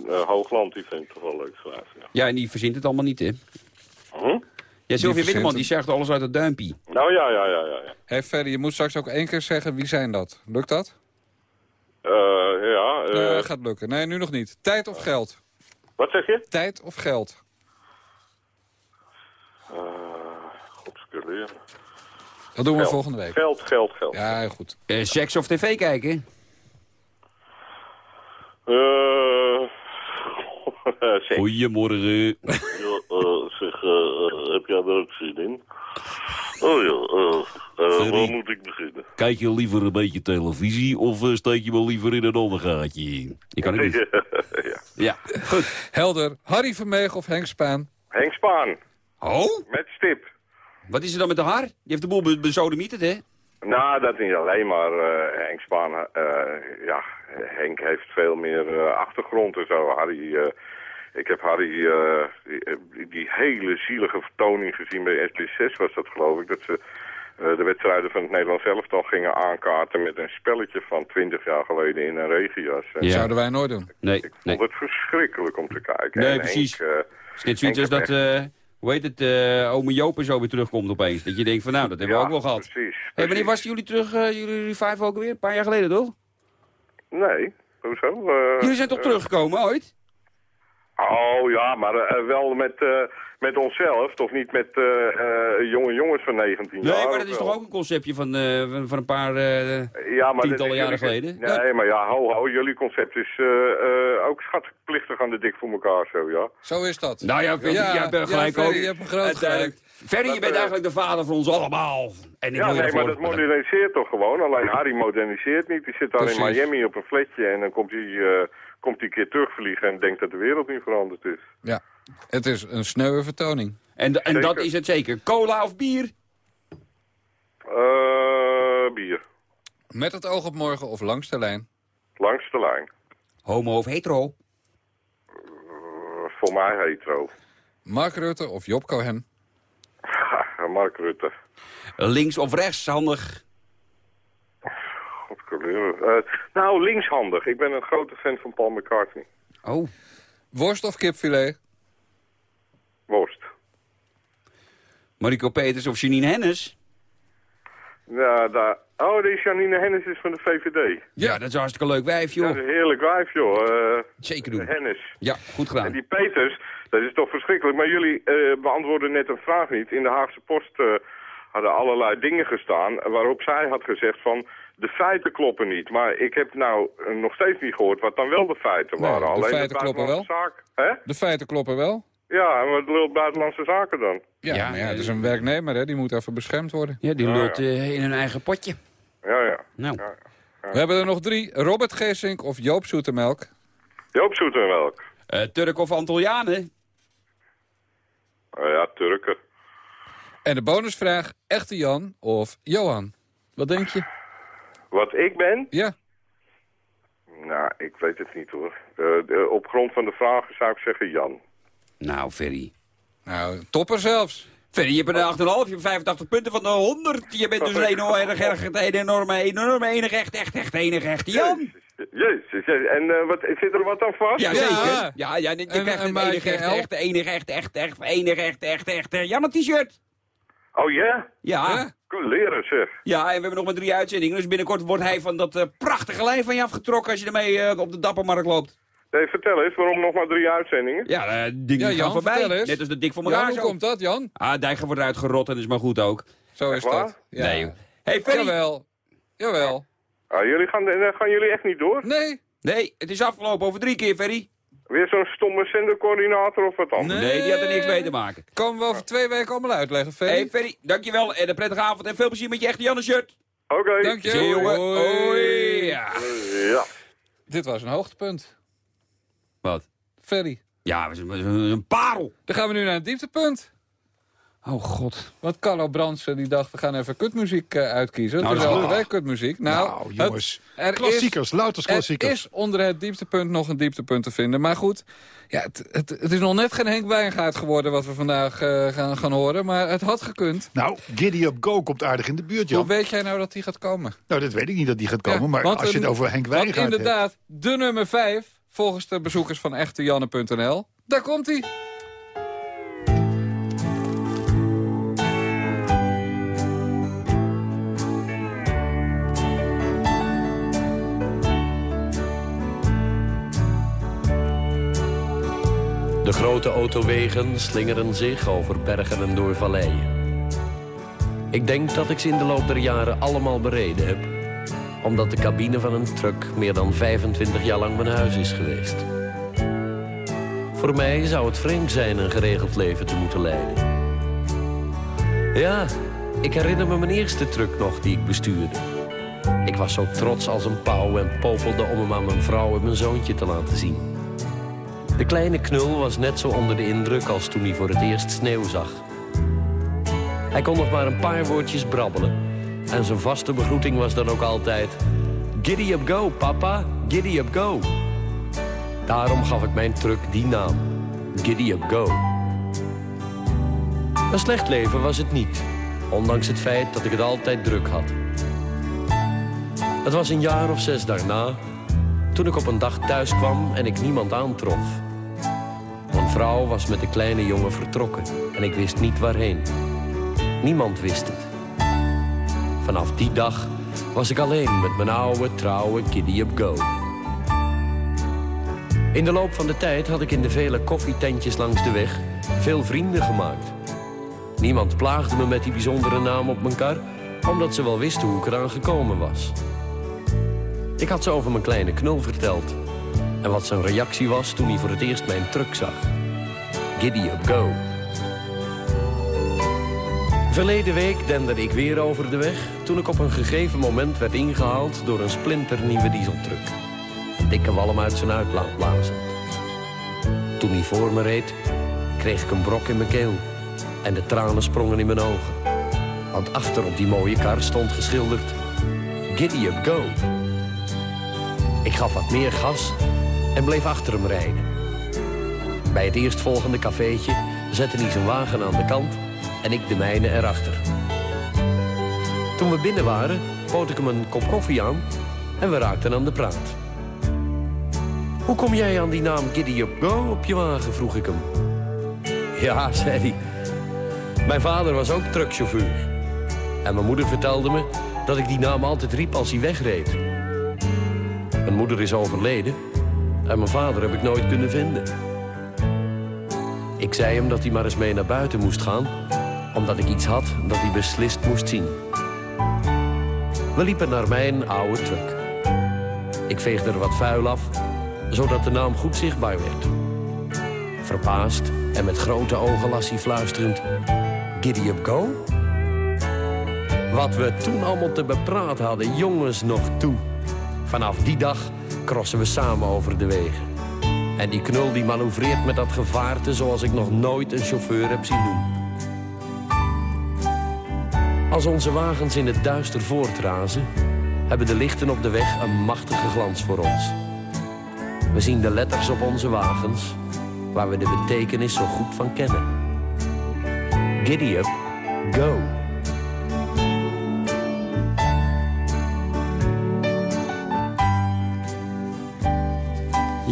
Speaker 13: eh, Hoogland, die vind ik toch wel leuk schrijven. Ja.
Speaker 5: Ja, en die verzint het allemaal niet, hè?
Speaker 13: Hm?
Speaker 5: Ja, Sylvia Witteman, die zuigt alles uit het duimpie.
Speaker 13: Nou ja, ja, ja, ja. ja.
Speaker 6: Hé Ferry, je moet straks ook één keer zeggen wie zijn dat. Lukt dat?
Speaker 13: Eh, ja, eh,
Speaker 6: Eh, gaat lukken. Nee, nu nog niet. Tijd of geld?
Speaker 13: wat zeg je?
Speaker 6: Tijd of geld?
Speaker 13: Eh God, sculeren.
Speaker 6: Dat doen we
Speaker 13: Geld.
Speaker 6: volgende week.
Speaker 13: Geld, geld, geld.
Speaker 6: Ja, goed.
Speaker 5: Eh, seks of tv kijken?
Speaker 13: Eh, *laughs* zeg,
Speaker 5: Goedemorgen.
Speaker 13: Eh, zeg eh, heb jij er ook zin in? Oh ja, eh, waar moet ik beginnen?
Speaker 5: Kijk je liever een beetje televisie of steek je wel liever in een ander gaatje? Ik kan het niet. *laughs*
Speaker 13: ja.
Speaker 5: Ja, goed.
Speaker 6: Helder. Harry Vermeeg of Henk Spaan?
Speaker 13: Henk Spaan,
Speaker 5: Oh?
Speaker 13: met stip.
Speaker 5: Wat is er dan met de haar? Die heeft de boel be- bezodemieterd, hè?
Speaker 13: Nou, dat niet alleen, maar eh, Henk Spaan, eh, ja, Henk heeft veel meer eh, achtergrond en zo. Harry, eh, ik heb Harry eh, die, die hele zielige vertoning gezien bij SP6 was dat geloof ik, dat ze eh, de wedstrijden van het Nederlands elftal gingen aankaarten met een spelletje van 20 jaar geleden in een regenjas. En
Speaker 6: Zouden wij nooit doen.
Speaker 5: Nee,
Speaker 13: Ik vond het verschrikkelijk om te kijken.
Speaker 5: Nee,
Speaker 13: En
Speaker 5: precies.
Speaker 13: Henk, eh,
Speaker 5: Het is net zoiets als dat, eh, hoe heet het, eh ome Joop en zo weer terugkomt opeens. Dat je denkt van nou, dat hebben we
Speaker 13: Ja,
Speaker 5: ook wel gehad.
Speaker 13: precies,
Speaker 5: Hey, wanneer was jullie terug, eh, jullie revive ook weer? Een paar jaar geleden toch?
Speaker 13: Nee, hoezo? Eh,
Speaker 5: jullie zijn toch
Speaker 13: eh,
Speaker 5: teruggekomen ooit?
Speaker 13: Oh ja, maar eh, wel met, eh, met onszelf, toch niet met eh, eh, jonge jongens van 19 jaar?
Speaker 5: Nee, maar dat is toch ook een conceptje van, eh, van, een paar eh,
Speaker 13: ja, maar dat
Speaker 5: tientallen
Speaker 13: is
Speaker 5: jaren geleden?
Speaker 13: Nee, maar ja, ho, ho, jullie concept is eh, eh, ook schatplichtig aan de dik voor elkaar zo, ja.
Speaker 6: Zo is dat.
Speaker 5: Nou ja, Ferry, jij hebt gelijk
Speaker 6: Ferry,
Speaker 5: ook.
Speaker 6: je hebt een groot
Speaker 5: Uiteindelijk. Ferry, je
Speaker 13: Dat,
Speaker 5: bent
Speaker 13: eh,
Speaker 5: eigenlijk de vader van ons allemaal. En ik
Speaker 13: Ja,
Speaker 5: je
Speaker 13: nee, maar dat moderniseert toch gewoon. Alleen Harry moderniseert niet. Die zit daar in. Miami op een flatje en dan komt hij, eh, komt hij een keer terugvliegen en denkt dat de wereld niet veranderd is.
Speaker 6: Ja, het is een sneuwe vertoning.
Speaker 5: En, en dat is het zeker. Cola of bier?
Speaker 13: Eh, bier.
Speaker 6: Met het oog op morgen of langs de lijn.
Speaker 13: Langs de lijn.
Speaker 5: Homo of hetero?
Speaker 13: Eh, voor mij hetero.
Speaker 6: Mark Rutte of Job Cohen.
Speaker 13: Mark Rutte.
Speaker 5: Links of rechts, handig.
Speaker 13: Eh, nou, linkshandig. Ik ben een grote fan van Paul McCartney.
Speaker 5: Oh.
Speaker 6: Worst of kipfilet.
Speaker 13: Worst.
Speaker 5: Mariko Peters of Janine Hennis?
Speaker 13: Ja, daar... Oh, deze Janine Hennis is van de VVD.
Speaker 5: Ja, dat is een hartstikke leuk wijf,
Speaker 13: Ja,
Speaker 5: joh.
Speaker 13: dat is een heerlijk wijf, joh. Eh,
Speaker 5: Zeker doen.
Speaker 13: Hennis.
Speaker 5: Ja, goed gedaan.
Speaker 13: En die Peters, dat is toch verschrikkelijk. Maar jullie eh, beantwoorden net een vraag niet. In de Haagse Post eh, hadden allerlei dingen gestaan... waarop zij had gezegd van... de feiten kloppen niet. Maar ik heb nou eh, nog steeds niet gehoord wat dan wel de feiten
Speaker 6: Nee,
Speaker 13: waren.
Speaker 6: de
Speaker 13: Alleen
Speaker 6: feiten kloppen
Speaker 13: Zaak, hè?
Speaker 6: De feiten kloppen wel.
Speaker 13: Ja, en wat lult buitenlandse zaken dan?
Speaker 6: Ja,
Speaker 5: Ja,
Speaker 6: maar ja, het is een werknemer, hè, die moet even beschermd worden.
Speaker 5: Ja, die lult
Speaker 13: ja.
Speaker 5: eh, in hun eigen potje.
Speaker 13: Ja, ja.
Speaker 5: Nou,
Speaker 13: ja.
Speaker 6: We hebben er nog drie. Robert Geesink of Joop Zoetemelk.
Speaker 13: Joop Zoetemelk.
Speaker 5: eh, Turk of Antillianen?
Speaker 13: Uh, ja, Turken.
Speaker 6: En de bonusvraag, echte Jan of Johan? Wat denk je?
Speaker 13: Wat ik ben?
Speaker 6: Ja.
Speaker 13: Nou, ik weet het niet hoor. Eh, de- op grond van de vragen zou ik zeggen Jan.
Speaker 5: Nou, Ferry.
Speaker 6: Nou, topper zelfs.
Speaker 5: Ferry, je hebt een 8,5, je hebt 85 punten van de 100. Je bent dus een enorme, erg, erg, een enorme, enorme, enig, echt, echt, echt, enig, echt Jan.
Speaker 13: Jezus, jezus. En eh, wat, zit er wat aan vast?
Speaker 5: Ja, zeker. Ja, ja, je
Speaker 6: En-
Speaker 5: krijgt
Speaker 6: en
Speaker 5: een enig, echt, echt, enig, echt, echt, echt, enig, echt, echt, echt, eh, Jan een t-shirt.
Speaker 13: Oh ja?
Speaker 5: Ja.
Speaker 6: Ja.
Speaker 13: Kun leren zeg.
Speaker 5: Ja, en we hebben nog maar drie uitzendingen. Dus binnenkort wordt hij van dat eh, prachtige lijf van je afgetrokken als je ermee eh, op de Dappermarkt loopt.
Speaker 13: Nee, vertel eens, waarom nog maar drie uitzendingen?
Speaker 5: Ja, eh, dingen
Speaker 6: Ja, Jan,
Speaker 5: voorbij. Net als de dik voor
Speaker 6: Ja,
Speaker 5: elkaar
Speaker 6: hoe komt dat, Jan?
Speaker 5: Ah, Dijker wordt eruit gerot en dat is maar goed ook.
Speaker 6: Zo is
Speaker 13: waar?
Speaker 6: dat. Ja.
Speaker 5: Nee, joh. Hey, Ferry.
Speaker 6: Jawel. Jawel.
Speaker 13: Ah, jullie gaan, gaan jullie echt niet door?
Speaker 6: Nee.
Speaker 5: Nee, het is afgelopen over drie keer, Ferry.
Speaker 13: Weer zo'n stomme zendercoördinator of wat anders?
Speaker 6: Nee.
Speaker 5: Nee, die had er niks mee te maken.
Speaker 6: Komen we over twee weken allemaal uitleggen, Ferry.
Speaker 5: Hey, Ferry, dankjewel. En een prettige avond en veel plezier met je echte Janne shirt.
Speaker 13: Oké.
Speaker 6: Dank je.
Speaker 5: Zie je, jongen.
Speaker 6: Hoi.
Speaker 5: Ja.
Speaker 13: Ja.
Speaker 6: Dit was een hoogtepunt.
Speaker 5: Wat?
Speaker 6: Ferry.
Speaker 5: Ja, we zijn een parel.
Speaker 6: Dan gaan we nu naar het dieptepunt.
Speaker 5: Oh, god.
Speaker 6: Want Carlo Brandsen die dacht, we gaan even kutmuziek eh, uitkiezen.
Speaker 5: Nou,
Speaker 6: het is
Speaker 5: is
Speaker 6: elke week kutmuziek. Nou,
Speaker 11: Nou,
Speaker 6: het-
Speaker 11: jongens.
Speaker 6: er
Speaker 11: Klassiekers, louters
Speaker 6: Er
Speaker 11: klassiekers.
Speaker 6: is onder het dieptepunt nog een dieptepunt te vinden. Maar goed, ja, het, het, het is nog net geen Henk Wijngaard geworden wat we vandaag eh, gaan, gaan horen. Maar het had gekund.
Speaker 11: Nou, Giddy Up Go komt aardig in de buurt,
Speaker 6: Hoe
Speaker 11: Jan.
Speaker 6: weet jij nou dat die gaat komen?
Speaker 11: Nou, dat weet ik niet dat die gaat komen.
Speaker 6: Ja,
Speaker 11: maar als je het over Henk Wijngaard hebt...
Speaker 6: inderdaad, de nummer 5, volgens de bezoekers van echtejanne.nl. Daar komt hij.
Speaker 14: Grote autowegen slingeren zich over bergen en door valleien. Ik denk dat ik ze in de loop der jaren allemaal bereden heb. Omdat de cabine van een truck meer dan 25 jaar lang mijn huis is geweest. Voor mij zou het vreemd zijn een geregeld leven te moeten leiden. Ja, ik herinner me mijn eerste truck nog die ik bestuurde. Ik was zo trots als een pauw en popelde om hem aan mijn vrouw en mijn zoontje te laten zien. De kleine knul was net zo onder de indruk als toen hij voor het eerst sneeuw zag. Hij kon nog maar een paar woordjes brabbelen. En zijn vaste begroeting was dan ook altijd... Giddy up go, papa, giddy up go. Daarom gaf ik mijn truck die naam. Giddy up go. Een slecht leven was het niet. Ondanks het feit dat ik het altijd druk had. Het was een jaar of zes daarna... toen ik op een dag thuis kwam en ik niemand aantrof. Mijn vrouw was met de kleine jongen vertrokken en ik wist niet waarheen. Niemand wist het. Vanaf die dag was ik alleen met mijn oude, trouwe Giddy Up Go. In de loop van de tijd had ik in de vele koffietentjes langs de weg veel vrienden gemaakt. Niemand plaagde me met die bijzondere naam op mijn kar, omdat ze wel wisten hoe ik eraan gekomen was. Ik had ze over mijn kleine knul verteld. En wat zijn reactie was toen hij voor het eerst mijn truck zag. Giddy up go. Verleden week denderde ik weer over de weg... toen ik op een gegeven moment werd ingehaald door een splinternieuwe dieseltruck. Dikke walm uit zijn uitlaat blazen. Toen hij voor me reed, kreeg ik een brok in mijn keel. En de tranen sprongen in mijn ogen. Want achter op die mooie kar stond geschilderd... Giddy up go. Ik gaf wat meer gas en bleef achter hem rijden. Bij het eerstvolgende cafeetje zette hij zijn wagen aan de kant en ik de mijne erachter. Toen we binnen waren, bood ik hem een kop koffie aan en we raakten aan de praat. Hoe kom jij aan die naam Giddy Up Go op je wagen, vroeg ik hem. Ja, zei hij. Mijn vader was ook truckchauffeur. En mijn moeder vertelde me dat ik die naam altijd riep als hij wegreed. Mijn moeder is overleden en mijn vader heb ik nooit kunnen vinden. Ik zei hem dat hij maar eens mee naar buiten moest gaan... omdat ik iets had dat hij beslist moest zien. We liepen naar mijn oude truck. Ik veegde er wat vuil af, zodat de naam goed zichtbaar werd. Verbaasd en met grote ogen las hij fluisterend... Giddy up go? Wat we toen allemaal te bepraat hadden, jongens nog toe. Vanaf die dag crossen we samen over de wegen. En die knul die manoeuvreert met dat gevaarte zoals ik nog nooit een chauffeur heb zien doen. Als onze wagens in het duister voortrazen, hebben de lichten op de weg een machtige glans voor ons. We zien de letters op onze wagens, waar we de betekenis zo goed van kennen. Giddy up, go.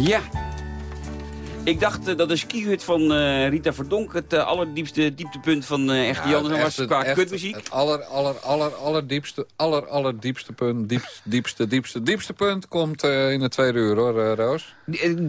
Speaker 5: Ja. Ik dacht eh, dat de skihut van eh, Rita Verdonk het eh, allerdiepste dieptepunt van eh Echte
Speaker 6: Ja,
Speaker 5: Jansen was
Speaker 6: het-
Speaker 5: qua
Speaker 6: echt
Speaker 5: kutmuziek.
Speaker 6: Het aller, aller, aller, allerdiepste, aller, allerdiepste punt, diepste, diepste, diepste, diepste punt komt eh, in de tweede uur, hoor, eh, Roos.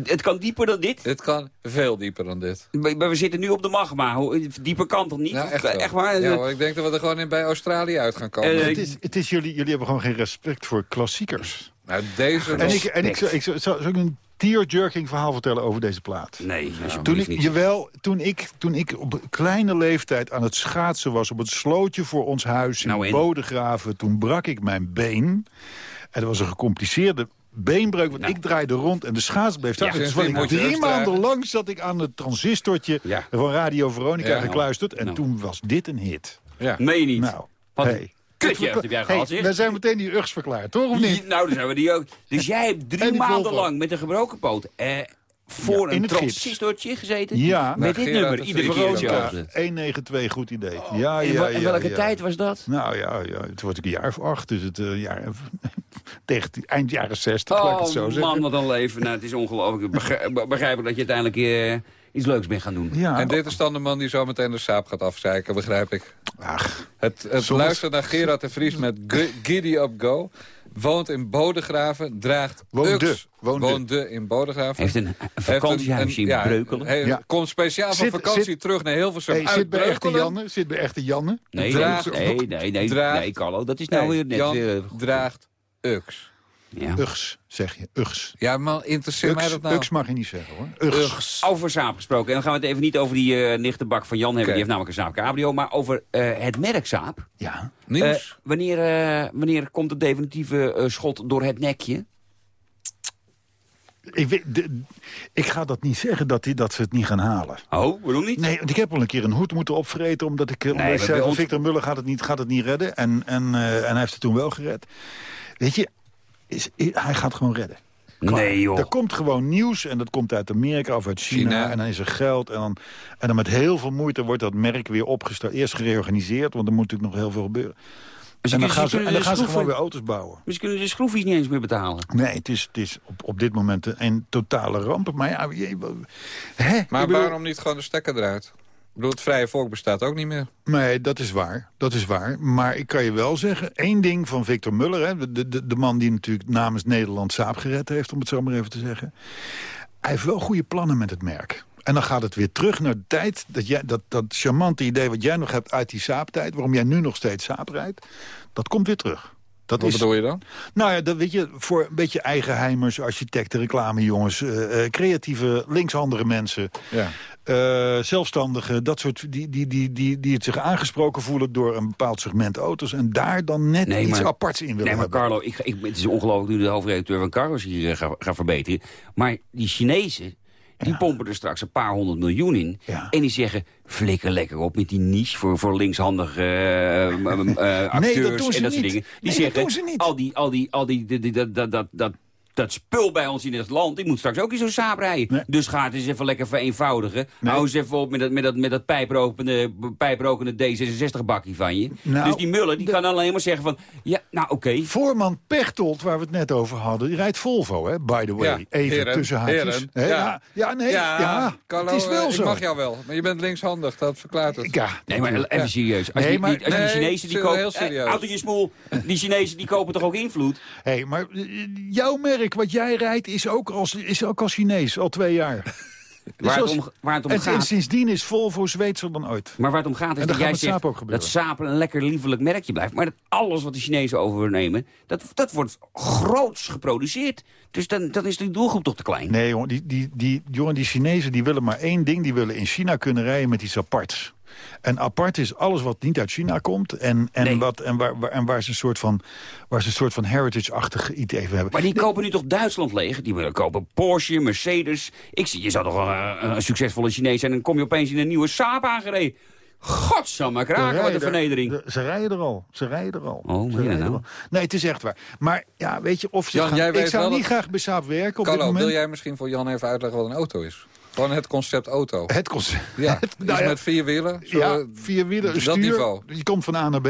Speaker 5: Het kan dieper dan dit?
Speaker 6: Het kan veel dieper dan dit.
Speaker 5: Maar maar we zitten nu op de magma. Hoe- Dieper kan toch niet?
Speaker 6: Ja, echt,
Speaker 5: waar?
Speaker 6: Ja, hoor, ik denk dat we er gewoon in bij Australië uit gaan komen.
Speaker 11: Het is, het is jullie, jullie hebben gewoon geen respect voor klassiekers.
Speaker 6: nou, deze...
Speaker 11: En ik, en ik, zou- ik zou, zou zou ik een tearjerking verhaal vertellen over deze plaat.
Speaker 5: Nee,
Speaker 11: Toen ik,
Speaker 5: niet.
Speaker 11: jawel, toen ik, toen ik op kleine leeftijd aan het schaatsen was... op het slootje voor ons huis in
Speaker 5: Nou, en?
Speaker 11: Bodegraven... toen brak ik mijn been. En dat was een gecompliceerde beenbreuk, want ik draaide rond en de schaats bleef staan.
Speaker 5: Ja,
Speaker 11: dus ik drie maanden lang zat ik aan het transistortje
Speaker 5: Ja.
Speaker 11: van Radio Veronica
Speaker 6: Ja.
Speaker 11: gekluisterd. En
Speaker 5: Nou.
Speaker 11: toen was dit een hit.
Speaker 6: Ja.
Speaker 5: Meen je niet?
Speaker 11: Nou,
Speaker 5: Wat
Speaker 11: hey.
Speaker 5: Kutjeugd heb jij
Speaker 11: Hey,
Speaker 5: gehad, zeg.
Speaker 11: zijn meteen die Uggs verklaard, toch of niet?
Speaker 5: Nou, dan zijn we die ook. Dus *laughs* jij hebt drie maanden
Speaker 11: Volvo.
Speaker 5: lang met een gebroken poot... Eh, voor
Speaker 11: Ja, in
Speaker 5: een transistortje gezeten?
Speaker 11: Ja.
Speaker 5: Met
Speaker 6: Nou,
Speaker 5: dit nummer,
Speaker 6: de
Speaker 5: iedere keer
Speaker 6: ook,
Speaker 5: hetzelfde.
Speaker 11: 192, goed idee. Ja,
Speaker 5: En
Speaker 11: ja, ja,
Speaker 5: en welke
Speaker 11: ja.
Speaker 5: tijd was dat?
Speaker 11: Nou ja, ja, het wordt ik een jaar of acht, dus het eh, jaar, tegen *laughs* die- eind jaren 60, laat ik het zo
Speaker 5: Oh
Speaker 11: zeggen.
Speaker 5: man, wat een leven. Nou, het is ongelooflijk. Ik begrijp, begrijp ik dat je uiteindelijk eh, iets leuks bent gaan doen.
Speaker 11: Ja,
Speaker 6: En dit is dan de man die zo meteen de saap gaat afzeiken, begrijp ik.
Speaker 11: ach,
Speaker 6: Het, het
Speaker 11: Soms-
Speaker 6: luisteren naar Gerard de Vries met Giddy Up Go. Woont in Bodegraven, draagt
Speaker 11: Woonde.
Speaker 6: Ux.
Speaker 11: Woonde.
Speaker 6: Woonde in Bodegraven.
Speaker 5: Heeft een, vakantiehuisje in
Speaker 6: ja,
Speaker 5: Breukelen.
Speaker 11: Ja.
Speaker 6: Komt speciaal van vakantie
Speaker 11: zit-
Speaker 6: terug naar Hilversum
Speaker 11: hey,
Speaker 6: uit
Speaker 11: zit bij echte. Janne, zit bij echte Janne.
Speaker 5: Nee,
Speaker 6: Draagt-
Speaker 5: nee, nee, nee,
Speaker 6: draagt-
Speaker 5: nee, Carlo, dat is nou
Speaker 6: Nee,
Speaker 5: weer net
Speaker 6: Jan
Speaker 5: weer...
Speaker 6: draagt Ux.
Speaker 5: Ja.
Speaker 11: Uggs, zeg je, Uggs.
Speaker 6: Ja, maar interesseert mij dat nou?
Speaker 11: Uggs mag je niet zeggen hoor. Uggs.
Speaker 5: Over saap gesproken. En dan gaan we het even niet over die eh nichterbak van Jan hebben. Die heeft namelijk een Saab Cabrio. Maar over eh, het merk Saab.
Speaker 11: Ja.
Speaker 6: Nieuws?
Speaker 5: Eh, wanneer, eh, wanneer komt het definitieve eh, schot door het nekje?
Speaker 11: Ik, weet, de- ik ga dat niet zeggen dat, die, dat ze het niet gaan halen.
Speaker 5: Oh, waarom niet?
Speaker 11: Nee, want ik heb al een keer een hoed moeten opvreten... omdat ik, omdat zei
Speaker 5: ons-
Speaker 11: Victor Muller gaat het niet, gaat het niet redden. En, en, eh, en hij heeft het toen wel gered. Weet je, is, hij gaat gewoon redden. Klaar.
Speaker 5: Nee, joh.
Speaker 11: Er komt gewoon nieuws en dat komt uit Amerika of uit China.
Speaker 6: China.
Speaker 11: En dan is er geld. En dan, en dan met heel veel moeite wordt dat merk weer opgestart. Eerst gereorganiseerd, want er moet natuurlijk nog heel veel gebeuren.
Speaker 5: Dus
Speaker 11: en dan gaan ze, en dan gaan ze gewoon weer auto's bouwen.
Speaker 5: Misschien kunnen de schroefjes niet eens meer betalen.
Speaker 11: Nee, het is, het is op, op dit moment een, een totale ramp. Maar ja, je, hè?
Speaker 6: Maar waarom niet gewoon de stekker eruit? Ik bedoel, het vrije volk bestaat ook niet meer.
Speaker 11: Nee, dat is waar. Dat is waar. Maar ik kan je wel zeggen, één ding van Victor Muller... Hè, de, de, de man die natuurlijk namens Nederland Saab gered heeft... om het zo maar even te zeggen. Hij heeft wel goede plannen met het merk. En dan gaat het weer terug naar de tijd... dat, jij, dat, dat charmante idee wat jij nog hebt uit die Saab-tijd... waarom jij nu nog steeds Saab rijdt... dat komt weer terug. Dat
Speaker 6: Wat
Speaker 11: is,
Speaker 6: bedoel je dan?
Speaker 11: nou ja, dat weet je, voor een beetje eigenheimers, architecten, reclamejongens... eh, creatieve, linkshandige mensen...
Speaker 6: Ja.
Speaker 11: Eh, zelfstandigen, dat soort, die, die, die, die, die het zich aangesproken voelen door een bepaald segment auto's... en daar dan net
Speaker 5: Nee,
Speaker 11: iets
Speaker 5: maar-
Speaker 11: aparts in willen
Speaker 5: Nee, maar. Carlo, ik, ik, het is ongelooflijk nu de hoofdredacteur van Carlos hier eh, gaat ga verbeteren. Maar die Chinezen, die pompen er straks een paar honderd miljoen in. En die zeggen, flikker lekker op met die niche voor, voor linkshandige eh, acteurs en dat soort dingen. Die
Speaker 11: Nee,
Speaker 5: zeggen, al die, al die, al die, die- die- dat, dat, dat, dat, spul bij ons in het land, die moet straks ook in zo'n saap rijden. Dus ga het eens even lekker vereenvoudigen. Hou eens even op met dat, met dat, met dat pijprokende, pijprokende D66-bakkie van je.
Speaker 11: Nou,
Speaker 5: dus die Muller, die kan alleen maar zeggen van, ja, nou oké.
Speaker 11: Voorman Pechtold, waar we het net over hadden, die rijdt Volvo, hè, by the way.
Speaker 6: Ja,
Speaker 11: Even
Speaker 6: heren,
Speaker 11: tussen haakjes.
Speaker 6: Ja.
Speaker 11: ja. Ja, nee, ja,
Speaker 6: Carlo,
Speaker 11: het is wel
Speaker 6: eh,
Speaker 11: zo.
Speaker 6: Ik mag jou wel, maar je bent linkshandig, dat verklaart het.
Speaker 11: Ja,
Speaker 5: Nee, maar even
Speaker 6: Ja.
Speaker 5: serieus. Als,
Speaker 11: Nee,
Speaker 5: die,
Speaker 11: maar-
Speaker 5: die, als
Speaker 6: Nee,
Speaker 5: die Chinezen die
Speaker 6: heel
Speaker 5: kopen...
Speaker 6: serieus.
Speaker 5: Eh, autootje smoel, die Chinezen die kopen toch ook invloed?
Speaker 11: Hé, maar eh, jouw merk, wat jij rijdt, is ook als, is ook als Chinees, al twee jaar. *laughs*
Speaker 5: Waar het
Speaker 11: Dus
Speaker 5: om, waar het om
Speaker 11: en, en
Speaker 5: gaat.
Speaker 11: sindsdien is Volvo Zweedser dan ooit.
Speaker 5: Maar waar het om gaat is
Speaker 11: dat gaat
Speaker 5: jij zegt dat Saab een lekker liefelijk merkje blijft. Maar dat alles wat de Chinezen overnemen, dat, dat wordt groots geproduceerd. Dus dan, dan is die doelgroep toch te klein.
Speaker 11: Nee, jongen, die, die, die, jongen, die Chinezen die willen maar één ding. Die willen in China kunnen rijden met iets aparts. En apart is alles wat niet uit China komt. En, en,
Speaker 5: Nee.
Speaker 11: wat, en, waar, waar, en waar ze een soort van, waar ze een soort van heritage-achtig iets even hebben.
Speaker 5: Maar die kopen nu toch Duitsland leeg? Die willen kopen Porsche, Mercedes. Ik zie, je zou toch wel een, een succesvolle Chinees zijn... en dan kom je opeens in een nieuwe Saab aangereden. Godsamme kraken, wat een
Speaker 11: er-
Speaker 5: vernedering.
Speaker 11: de- ze rijden er al. Ze rijden er al.
Speaker 5: Oh,
Speaker 11: rijden
Speaker 5: nou?
Speaker 11: er al. Nee, het is echt waar. Maar ja, weet je, of ze
Speaker 6: Jan,
Speaker 11: gaan...
Speaker 6: jij
Speaker 11: Ik zou
Speaker 6: wel
Speaker 11: niet graag bij Saab werken op dit moment.
Speaker 6: wil jij misschien voor Jan even uitleggen wat een auto is? Gewoon het concept auto.
Speaker 11: Het kost...
Speaker 6: Ja,
Speaker 11: het- *laughs* nou ja,
Speaker 6: met vier wielen. Zo,
Speaker 11: ja, vier wielen,
Speaker 6: dat
Speaker 11: stuur.
Speaker 6: niveau.
Speaker 11: Je komt van A naar B.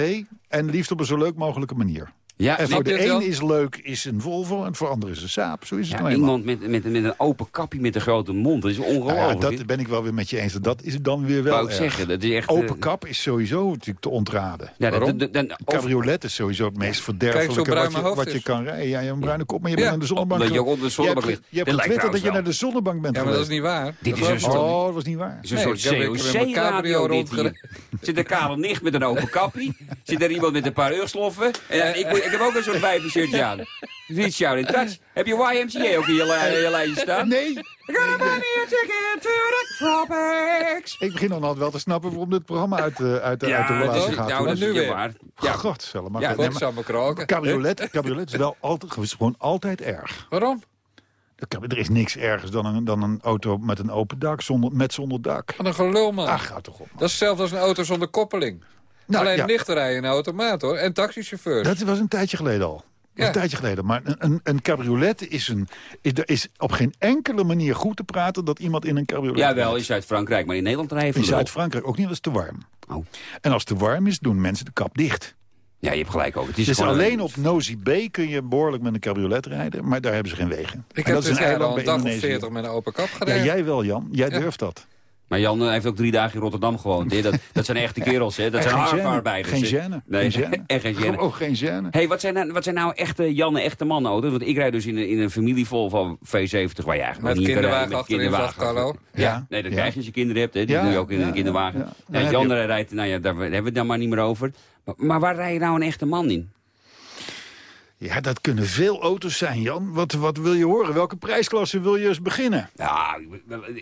Speaker 11: En liefst op een zo leuk mogelijke manier.
Speaker 5: Ja,
Speaker 11: en voor de een is leuk is een Volvo en voor de ander is een Saab. Zo is het
Speaker 5: Ja,
Speaker 11: nou
Speaker 5: iemand met, met, met een open kapje met een grote mond. Dat is
Speaker 11: Nou
Speaker 5: ongelooflijk.
Speaker 11: ja, dat ben ik wel weer met je eens. Dat is dan weer wel erg.
Speaker 5: zeggen, dat is echt...
Speaker 11: Open
Speaker 5: eh,
Speaker 11: kap is sowieso natuurlijk te ontraden.
Speaker 5: Ja, dat-
Speaker 6: Waarom?
Speaker 5: dat- dat-
Speaker 11: Een cabriolet is sowieso het meest verderfelijke
Speaker 6: Kijk, zo'n
Speaker 11: wat, je, wat je kan rijden. Ja, je hebt een bruine kop, maar je
Speaker 6: Ja,
Speaker 11: bent aan de zonnebank.
Speaker 5: omdat je onder de zonnebank
Speaker 11: je hebt,
Speaker 5: ligt.
Speaker 11: Je hebt
Speaker 5: Dat
Speaker 11: getwitterd dat je naar de zonnebank bent
Speaker 6: Ja, maar dat is niet waar.
Speaker 5: Dit
Speaker 6: Dat
Speaker 5: is een
Speaker 11: Oh, dat was niet waar.
Speaker 5: Het is een
Speaker 6: Nee,
Speaker 5: soort COC-radio
Speaker 6: rondgereden.
Speaker 5: Zit een kale nicht met een open kappie. Zit er iemand met een paar ugsloffen. En ik, moet- ik heb ook een soort wijvenshirtje aan. Reach out in touch. Heb je YMCA ook in je, li- je lijstje staan?
Speaker 11: Nee,
Speaker 5: Ik ga buy me a ticket to the tropics.
Speaker 11: ik begin dan altijd wel te snappen waarom dit programma uit, de uit, de uit de relatie
Speaker 5: is,
Speaker 11: gaat.
Speaker 5: nou, dat is
Speaker 6: nu
Speaker 5: niet
Speaker 6: weer.
Speaker 5: waar.
Speaker 11: Ja, god, stel maar.
Speaker 5: Ja.
Speaker 11: Nee, maar
Speaker 6: Godsamme kroken.
Speaker 11: cabriolet, cabriolet is wel altijd, is gewoon altijd erg.
Speaker 6: Waarom?
Speaker 11: Er is niks ergers dan een, dan een auto met een open dak, zonder, met zonder dak.
Speaker 6: Wat een gelul, man.
Speaker 11: Ach, ga toch op. man.
Speaker 6: Dat is hetzelfde als een auto zonder koppeling.
Speaker 11: Nou,
Speaker 6: Alleen
Speaker 11: ja.
Speaker 6: lichter rijden in een automaat, hoor. En taxichauffeurs.
Speaker 11: Dat was een tijdje geleden al.
Speaker 6: Ja.
Speaker 11: Een tijdje geleden. Maar een, een, een cabriolet is, een, is, er is op geen enkele manier goed te praten... dat iemand in een cabriolet
Speaker 5: ja, wel in. Zuid-Frankrijk, maar in Nederland rijden
Speaker 11: In Zuid-Frankrijk ook niet als het te warm.
Speaker 5: Oh.
Speaker 11: En als het te warm is, doen mensen de kap dicht.
Speaker 5: Ja, je hebt gelijk ook. Het is
Speaker 11: Dus
Speaker 5: gewoon
Speaker 11: alleen
Speaker 5: een-
Speaker 11: op Nosy Bay kun je behoorlijk met een cabriolet rijden... maar daar hebben ze geen wegen.
Speaker 6: Ik
Speaker 11: En
Speaker 6: heb
Speaker 11: dat is
Speaker 6: dit
Speaker 11: een eiland
Speaker 6: al een dag of. 40 met een open kap
Speaker 11: Ja,
Speaker 6: gereden.
Speaker 11: jij wel, Jan. Jij
Speaker 6: Ja.
Speaker 11: durft dat.
Speaker 5: Maar Jan eh, heeft ook drie dagen in Rotterdam gewoond. Dat, dat zijn echte kerels, hè? Dat
Speaker 11: En
Speaker 5: zijn
Speaker 11: geen gêne.
Speaker 5: harfarbeiders.
Speaker 11: Geen gêne.
Speaker 5: Nee,
Speaker 11: Geen gêne. *laughs*
Speaker 5: en geen gêne.
Speaker 11: Oh, geen gêne.
Speaker 5: hey, wat, zijn nou, wat zijn nou echte Janne, echte mannenauto's? Want ik rijd dus in een, in een familie vol van V70 waar je eigenlijk
Speaker 6: Met
Speaker 5: niet
Speaker 6: kinderwagen
Speaker 5: rijden, met
Speaker 6: achterin,
Speaker 5: kinderwagen. Ja,
Speaker 11: Ja.
Speaker 5: nee, dat
Speaker 11: Ja.
Speaker 5: krijg je als je kinderen hebt. Hè? Die
Speaker 11: Ja,
Speaker 5: doe je ook in
Speaker 11: ja,
Speaker 5: een kinderwagen.
Speaker 11: heb
Speaker 5: Jan
Speaker 11: je-
Speaker 5: rijdt, nou ja, daar hebben we het dan maar niet meer over. Maar, maar waar rij je nou een echte man in?
Speaker 11: Ja, dat kunnen veel auto's zijn, Jan. Wat, wat wil je horen? Welke prijsklasse wil je eens beginnen?
Speaker 5: Ja,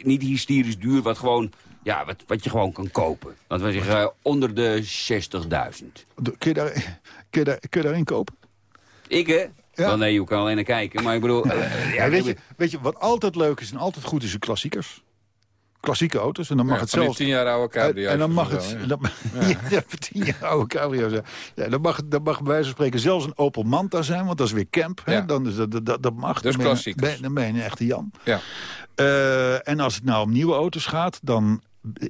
Speaker 5: niet hysterisch duur, wat, gewoon, ja, wat, wat je gewoon kan kopen. Laten we zeggen, onder de 60.000.
Speaker 11: Kun je, daar, kun, je daar, kun je daarin kopen?
Speaker 5: Ik, hè? Wel nee, je kan alleen naar kijken. Maar ik bedoel... *laughs* eh,
Speaker 11: Ja, weet, je, weet je, wat altijd leuk is en altijd goed is de klassiekers. Klassieke auto's. En dan mag
Speaker 6: Ja,
Speaker 11: het zelfs...
Speaker 6: tien jaar oude cabrio's
Speaker 11: En dan mag het...
Speaker 6: ja.
Speaker 11: tien jaar oude cabrio's. ja. Ja, dan, mag, dan mag bij wijze van spreken zelfs een Opel Manta zijn. Want dat is weer camp. Hè? Dan is dat, dat, dat mag.
Speaker 6: Dus
Speaker 11: ben- Dan ben je een echte Jan.
Speaker 6: Ja.
Speaker 11: Eh, en als het nou om nieuwe auto's gaat, dan...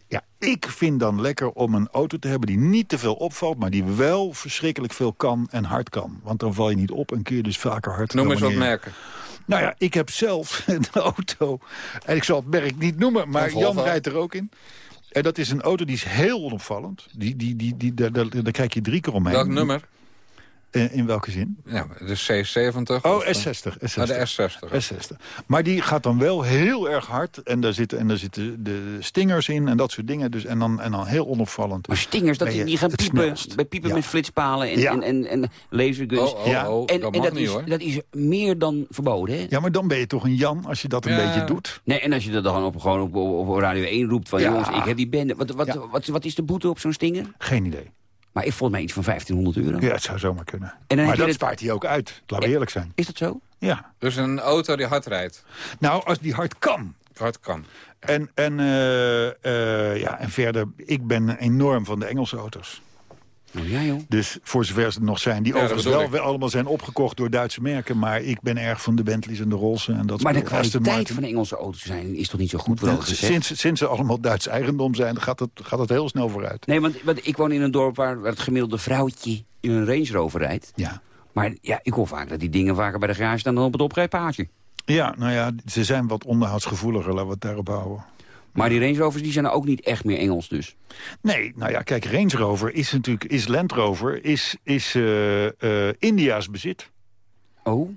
Speaker 11: Ja, ik vind dan lekker om een auto te hebben die niet te veel opvalt... maar die wel verschrikkelijk veel kan en hard kan. Want dan val je niet op en kun je dus vaker hard
Speaker 6: Noem eens wat merken.
Speaker 11: Nou ja, ik heb zelf *laughs* een auto. En ik zal het merk niet noemen, maar. Jan rijdt er ook in. En dat is een auto die is heel onopvallend. Die, die, die, die, daar, daar, daar kijk je drie keer omheen.
Speaker 6: Welk nummer?
Speaker 11: Eh, in welke zin?
Speaker 6: Ja, de C70.
Speaker 11: Oh,
Speaker 6: of, eh,
Speaker 11: S60. S60.
Speaker 6: Ah, de S60.
Speaker 11: S60. Maar die gaat dan wel heel erg hard. En daar zitten, en daar zitten de stingers in en dat soort dingen. Dus, en, dan, en dan heel onopvallend.
Speaker 5: Maar stingers, dat die, die gaan piepen, bij piepen
Speaker 11: Ja.
Speaker 5: met flitspalen en,
Speaker 11: Ja.
Speaker 5: en, en, en laserguns.
Speaker 6: Oh, oh,
Speaker 11: Ja.
Speaker 6: oh,
Speaker 5: en
Speaker 6: dat
Speaker 5: en
Speaker 6: mag
Speaker 5: dat,
Speaker 6: niet
Speaker 5: is,
Speaker 6: hoor.
Speaker 5: dat is meer dan verboden, hè?
Speaker 11: Ja, maar dan ben je toch een Jan als je dat een
Speaker 6: Ja.
Speaker 11: beetje doet.
Speaker 5: Nee, en als je dat dan op, gewoon op, op, op Radio 1 roept van...
Speaker 11: Ja.
Speaker 5: jongens, ik heb die bende. Wat, wat,
Speaker 11: Ja.
Speaker 5: wat, wat is de boete op zo'n stinger?
Speaker 11: Geen idee.
Speaker 5: Maar ik vond mij iets van 1500 euro.
Speaker 11: Ja, het zou zomaar kunnen.
Speaker 5: En dan
Speaker 11: maar dat
Speaker 5: het-
Speaker 11: spaart hij ook uit. Laten we eerlijk zijn.
Speaker 5: Is dat zo?
Speaker 11: Ja.
Speaker 6: Dus een auto die hard rijdt.
Speaker 11: Nou, als die hard kan.
Speaker 6: Hard kan.
Speaker 11: En, en, eh, eh, ja, en verder, ik ben enorm van de Engelse auto's.
Speaker 5: Oh, ja, joh.
Speaker 11: Dus voor zover ze er nog zijn. Die
Speaker 6: Ja, dat
Speaker 11: overigens wel, allemaal zijn opgekocht door Duitse merken. Maar ik ben erg van de Bentleys en de Rollsen. En dat
Speaker 5: Maar de kwaliteit
Speaker 11: Martin.
Speaker 5: van de Engelse auto's zijn, is toch niet zo goed?
Speaker 11: Sinds, sinds ze allemaal Duits eigendom zijn, gaat het, gaat het heel snel vooruit.
Speaker 5: Nee, want, want ik woon in een dorp waar, waar het gemiddelde vrouwtje in een Range Rover rijdt.
Speaker 11: Ja.
Speaker 5: Maar ja, ik hoor vaak dat die dingen vaker bij de garage staan dan op het oprijpaardje.
Speaker 11: Ja, nou ja, ze zijn wat onderhoudsgevoeliger, laten we het daarop houden.
Speaker 5: Maar die Range Rovers die zijn ook niet echt meer Engels dus.
Speaker 11: Nee, nou ja, kijk, Range Rover is natuurlijk, is Land Rover, is, is eh, eh, India's bezit.
Speaker 5: Oh,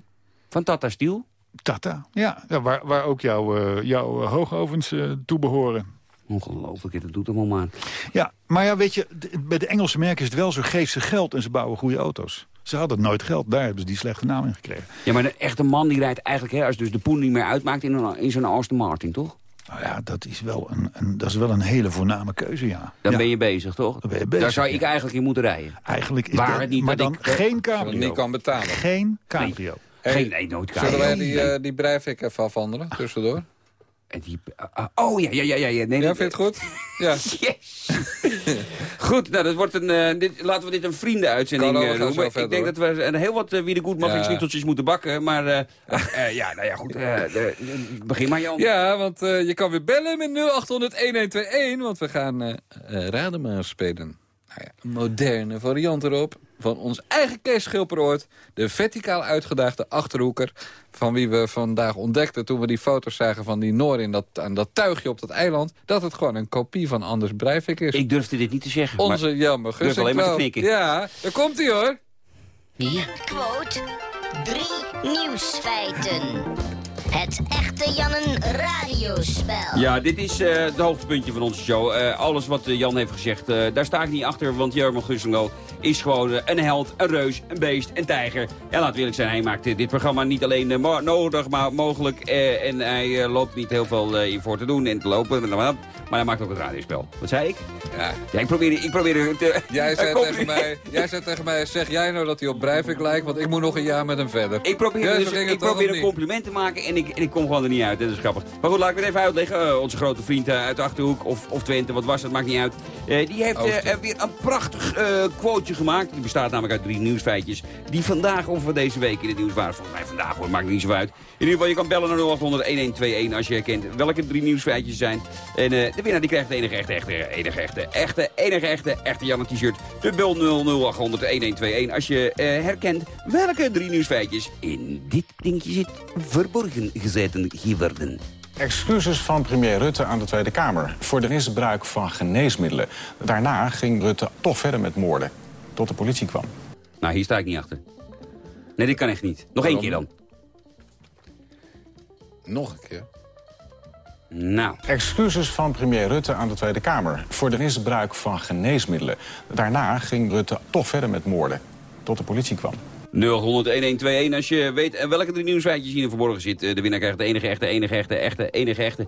Speaker 5: van Tata Steel?
Speaker 11: Tata, ja, ja waar, waar ook jouw, eh, jouw hoogovens toe behoren.
Speaker 5: Ongelooflijk, dat doet allemaal maar.
Speaker 11: Ja, maar ja, weet je, bij de Engelse merken is het wel zo, geef ze geld en ze bouwen goede auto's. Ze hadden nooit geld, daar hebben ze die slechte naam in gekregen.
Speaker 5: Ja, maar de echte man die rijdt eigenlijk, hè, als dus de poen niet meer uitmaakt, in, een, in zo'n Aston Martin, toch?
Speaker 11: Nou ja, dat is wel een, een, dat is wel een hele voorname keuze, ja.
Speaker 5: Dan
Speaker 11: Ja,
Speaker 5: ben je bezig, toch?
Speaker 11: Dan ben je bezig,
Speaker 5: Daar zou
Speaker 11: ja.
Speaker 5: ik eigenlijk in moeten rijden.
Speaker 11: Eigenlijk is
Speaker 5: Waar
Speaker 11: dat,
Speaker 5: het niet
Speaker 11: maar
Speaker 5: dat
Speaker 11: dan
Speaker 5: ik-
Speaker 11: geen cabrio.
Speaker 6: niet kan betalen.
Speaker 11: Geen cabrio.
Speaker 5: Geen, nee, nooit
Speaker 6: Zullen wij die, eh die Breivik even afhandelen, tussendoor?
Speaker 5: En die, ah, oh, ja, ja, ja, ja. ja. Nee,
Speaker 6: Ja,
Speaker 5: nee,
Speaker 6: vind je het goed? *laughs* Ja.
Speaker 5: Yes! *laughs* Goed, nou, dat wordt een, eh, dit, laten we dit een vriendenuitzending eh, noemen.
Speaker 6: zo
Speaker 5: Ik
Speaker 6: verder,
Speaker 5: denk dat we een heel wat uh, wie de goed
Speaker 6: Ja.
Speaker 5: moeten bakken. Maar eh, eh, ja, nou ja, goed. eh, begin maar, Jan.
Speaker 6: Ja, want eh, je kan weer bellen met 0800-1121, want we gaan eh eh, maar spelen. Nou ja, een moderne variant erop van ons eigen Kees Schilperoort. De verticaal uitgedaagde Achterhoeker. Van wie we vandaag ontdekten toen we die foto's zagen van die Noor in dat, aan dat tuigje op dat eiland. Dat het gewoon een kopie van Anders Breivik is.
Speaker 5: Ik durfde dit niet te zeggen.
Speaker 6: Onze
Speaker 5: maar-
Speaker 6: Jelmer
Speaker 5: durf alleen maar te knikken.
Speaker 6: Ja, daar komt hij hoor.
Speaker 15: Quote, drie nieuwsfeiten. Het echte Jannen radiospel.
Speaker 5: Ja, dit is eh het hoogtepuntje van onze show. Eh, alles wat eh, Jan heeft gezegd, eh, daar sta ik niet achter. Want Jerman Gusselo is gewoon een held, een reus, een beest, een tijger. En laat eerlijk zijn, hij maakt dit programma niet alleen nodig, maar mogelijk. eh, en hij loopt niet heel veel eh, in voor te doen en te lopen. Maar hij maakt ook het radiospel. Wat zei ik?
Speaker 6: Ja.
Speaker 5: Ja, ik probeer, ik probeer te... *laughs*
Speaker 6: Jij zei, tegen mij, jij zei tegen mij, zeg jij nou dat hij op Breivik lijkt? Want ik moet nog een jaar met hem verder.
Speaker 5: Ik probeer, dus, ik probeer een compliment te maken en ik, en ik kom gewoon er niet uit. Dat is grappig. Maar goed, laat ik het even uitleggen. Eh, onze grote vriend eh, uit de Achterhoek of, of Twente, wat was het, maakt niet uit. Eh, die heeft weer een prachtig quoteje gemaakt. Die bestaat namelijk uit drie nieuwsfeitjes. Die vandaag of deze week in het nieuws waren. Volgens mij vandaag hoor, maakt niet zo uit. In ieder geval, je kan bellen naar 0800-1121 als je herkent welke drie nieuwsfeitjes zijn. En de winnaar die krijgt de enige echte, echte, enige echte, echte, enige echte, echte Janne t-shirt. De bel 00800-1121 als je herkent welke drie nieuwsfeitjes in dit dingetje zit verborgen gezeten geworden.
Speaker 16: Excuses van premier Rutte aan de Tweede Kamer voor de misbruik van geneesmiddelen. Daarna ging Rutte toch verder met moorden, tot de politie kwam.
Speaker 5: Nou, hier sta ik niet achter. Nee, dit kan echt niet. Nog één keer dan.
Speaker 6: Nog een keer.
Speaker 5: Nou.
Speaker 16: Excuses van premier Rutte aan de Tweede Kamer voor de misbruik van geneesmiddelen. Daarna ging Rutte toch verder met moorden, tot de politie kwam.
Speaker 5: 000-1121 als je weet eh, welke drie nieuwsfeitjes hier verborgen zit. Eh, De winnaar krijgt de enige echte, enige echte, echte, enige echte,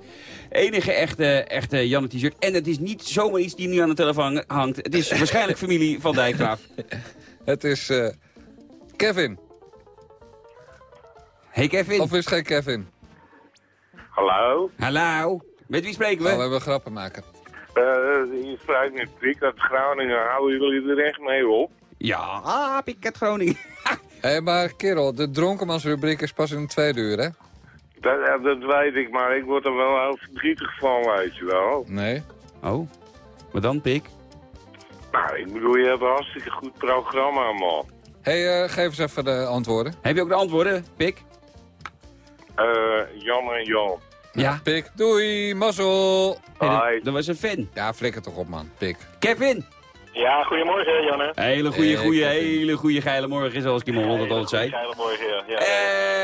Speaker 5: enige echte, echte Janne t-shirt. En het is niet zomaar iets die nu aan de telefoon hangt. Het is waarschijnlijk familie van Dijkgraaf. *laughs*
Speaker 6: Het is eh, Kevin.
Speaker 5: Hey Kevin.
Speaker 6: Of is het geen Kevin?
Speaker 13: Hallo?
Speaker 5: Hallo. Met wie spreken we?
Speaker 6: Oh, we hebben grappen maken.
Speaker 13: Eh je vraagt met Prik uit Groningen. Houden jullie er echt mee op?
Speaker 5: Ja, ah, Groningen. *laughs*
Speaker 6: Hé, maar kerel, de dronkenmansrubriek is pas in de tweede uur, hè?
Speaker 13: Dat, dat weet ik, maar ik word er wel heel verdrietig van, weet je wel.
Speaker 6: Nee.
Speaker 5: Oh, wat dan, Pik?
Speaker 13: Nou, ik bedoel, je hebt een hartstikke goed programma, man.
Speaker 6: Hé, hey, eh, geef eens even de antwoorden.
Speaker 5: Heb je ook de antwoorden, Pik?
Speaker 13: Eh Jan en Jan.
Speaker 5: Ja.
Speaker 6: Pik, doei, mazzel.
Speaker 5: Hey, dat,
Speaker 13: Hi.
Speaker 5: dat was een fan.
Speaker 6: Ja, flikker toch op, man. Pik.
Speaker 5: Kevin.
Speaker 17: Ja, goedemorgen Janne.
Speaker 5: Hele goede,
Speaker 6: Hey,
Speaker 5: goede, hele goede geile morgen, zoals Kim Holland altijd zei.
Speaker 17: Goedemorgen, ja. ja.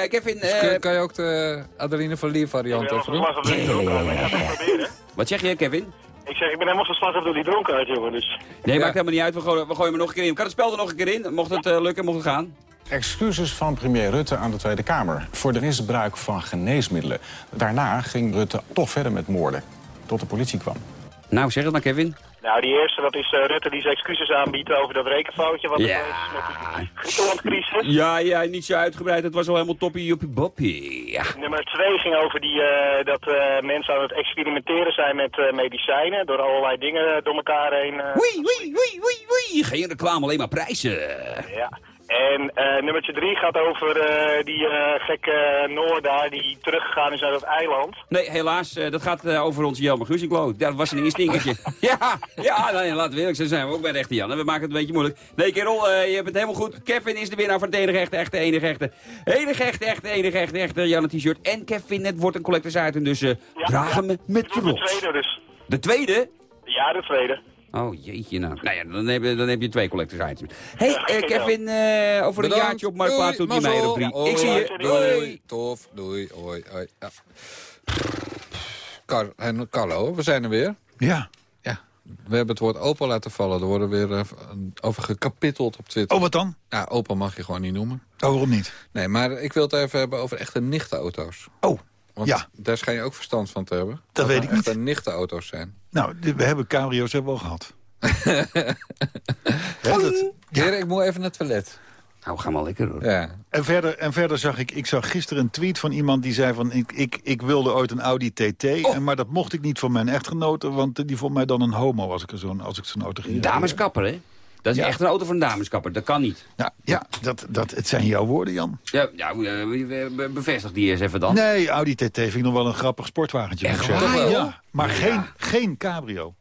Speaker 5: Eh, Kevin,
Speaker 6: Dus
Speaker 5: eh,
Speaker 6: kun- kan je ook de Adeline van Lier variant
Speaker 17: ik ben
Speaker 6: even doen?
Speaker 17: proberen.
Speaker 5: wat zeg je, Kevin?
Speaker 17: Ik zeg, ik ben helemaal verslag op door die dronken uit, jongen. Dus.
Speaker 5: Nee,
Speaker 6: Ja.
Speaker 5: maakt helemaal niet uit. We gooien, we gooien hem nog een keer in. Kan het spel er nog een keer in? Mocht het eh, lukken, mocht het gaan?
Speaker 16: Excuses van premier Rutte aan de Tweede Kamer... voor de misbruik van geneesmiddelen. Daarna ging Rutte toch verder met moorden. Tot de politie kwam.
Speaker 5: Nou, zeg het maar, Kevin.
Speaker 17: Nou, die eerste, dat is eh, Rutte die zijn excuses aanbiedt over dat rekenfoutje. Wat
Speaker 5: Ja.
Speaker 17: Griekenlandcrisis.
Speaker 5: Ja, ja, niet zo uitgebreid. Het was al helemaal toppie, joppie, boppie. Ja.
Speaker 17: Nummer twee ging over die, eh, dat eh, mensen aan het experimenteren zijn met medicijnen. Door allerlei dingen door elkaar heen.
Speaker 5: Wee, wee, wee, wee, wee. Geen reclame, alleen maar prijzen.
Speaker 17: Ja. En eh nummertje drie gaat over eh, die eh, gekke Noor daar die teruggegaan is naar dat eiland.
Speaker 5: Nee, helaas, dat gaat over onze Jelmer Gusinklo. Dat was een instinkertje. *laughs* ja, ja nee, laten we eerlijk zijn, zijn we ook bij de echte Jan. We maken het een beetje moeilijk. Nee, kerel, je hebt het helemaal goed. Kevin is de winnaar van het enige echte, echte, enige echte. Enige echte, echte, enige echte, echte Jan t-shirt. En Kevin, het wordt een collectors item, dus draag hem met
Speaker 17: De
Speaker 5: trots.
Speaker 17: tweede dus.
Speaker 5: De tweede?
Speaker 17: Ja, de tweede.
Speaker 5: Oh, jeetje nou. Nou ja, dan heb je, dan heb je twee collectors items. hey,
Speaker 17: Ja,
Speaker 5: eh, Kevin, eh, over een jaartje op Marktplaats doet hij mij of drie. Ik zie je.
Speaker 6: Doei.
Speaker 5: Doei.
Speaker 6: Tof, doei, hoi, hoi. Ja. Car en Carlo, we zijn er weer.
Speaker 11: Ja.
Speaker 6: Ja, we hebben het woord Opel laten vallen. Er worden weer eh, over gekapitteld op Twitter.
Speaker 11: Oh, wat dan?
Speaker 6: Ja, Opel mag je gewoon niet noemen.
Speaker 11: Oh, waarom niet?
Speaker 6: Nee, maar ik wil het even hebben over echte nichtenauto's.
Speaker 11: Oh,
Speaker 6: Want
Speaker 11: ja.
Speaker 6: daar schijn je ook verstand van te hebben.
Speaker 11: Dat weet
Speaker 6: er
Speaker 11: ik niet.
Speaker 6: echte nichtenauto's zijn.
Speaker 11: Nou, we hebben cabrio's hebben we al gehad. *laughs* Ja, dat-
Speaker 6: Heren, ik moet even naar het toilet.
Speaker 5: Nou, ga maar lekker hoor.
Speaker 6: Ja.
Speaker 11: En verder, en verder zag ik, ik zag gisteren een tweet van iemand die zei van... ik, ik, ik wilde ooit een Audi TT,
Speaker 5: Oh.
Speaker 11: en, maar dat mocht ik niet van mijn echtgenote... want die vond mij dan een homo als ik, er zo'n als ik zo'n auto ging
Speaker 5: Een
Speaker 11: rijden.
Speaker 5: dameskapper, hè? Dat is
Speaker 11: Ja.
Speaker 5: echt een auto voor een dameskapper. Dat kan niet.
Speaker 11: Ja, ja dat, dat, het zijn jouw woorden, Jan.
Speaker 5: Ja, ja eh, be- bevestig die eens even dan.
Speaker 11: Nee, Audi TT vind ik nog wel een grappig sportwagentje.
Speaker 5: Echt?
Speaker 11: Ja, maar geen, geen cabrio.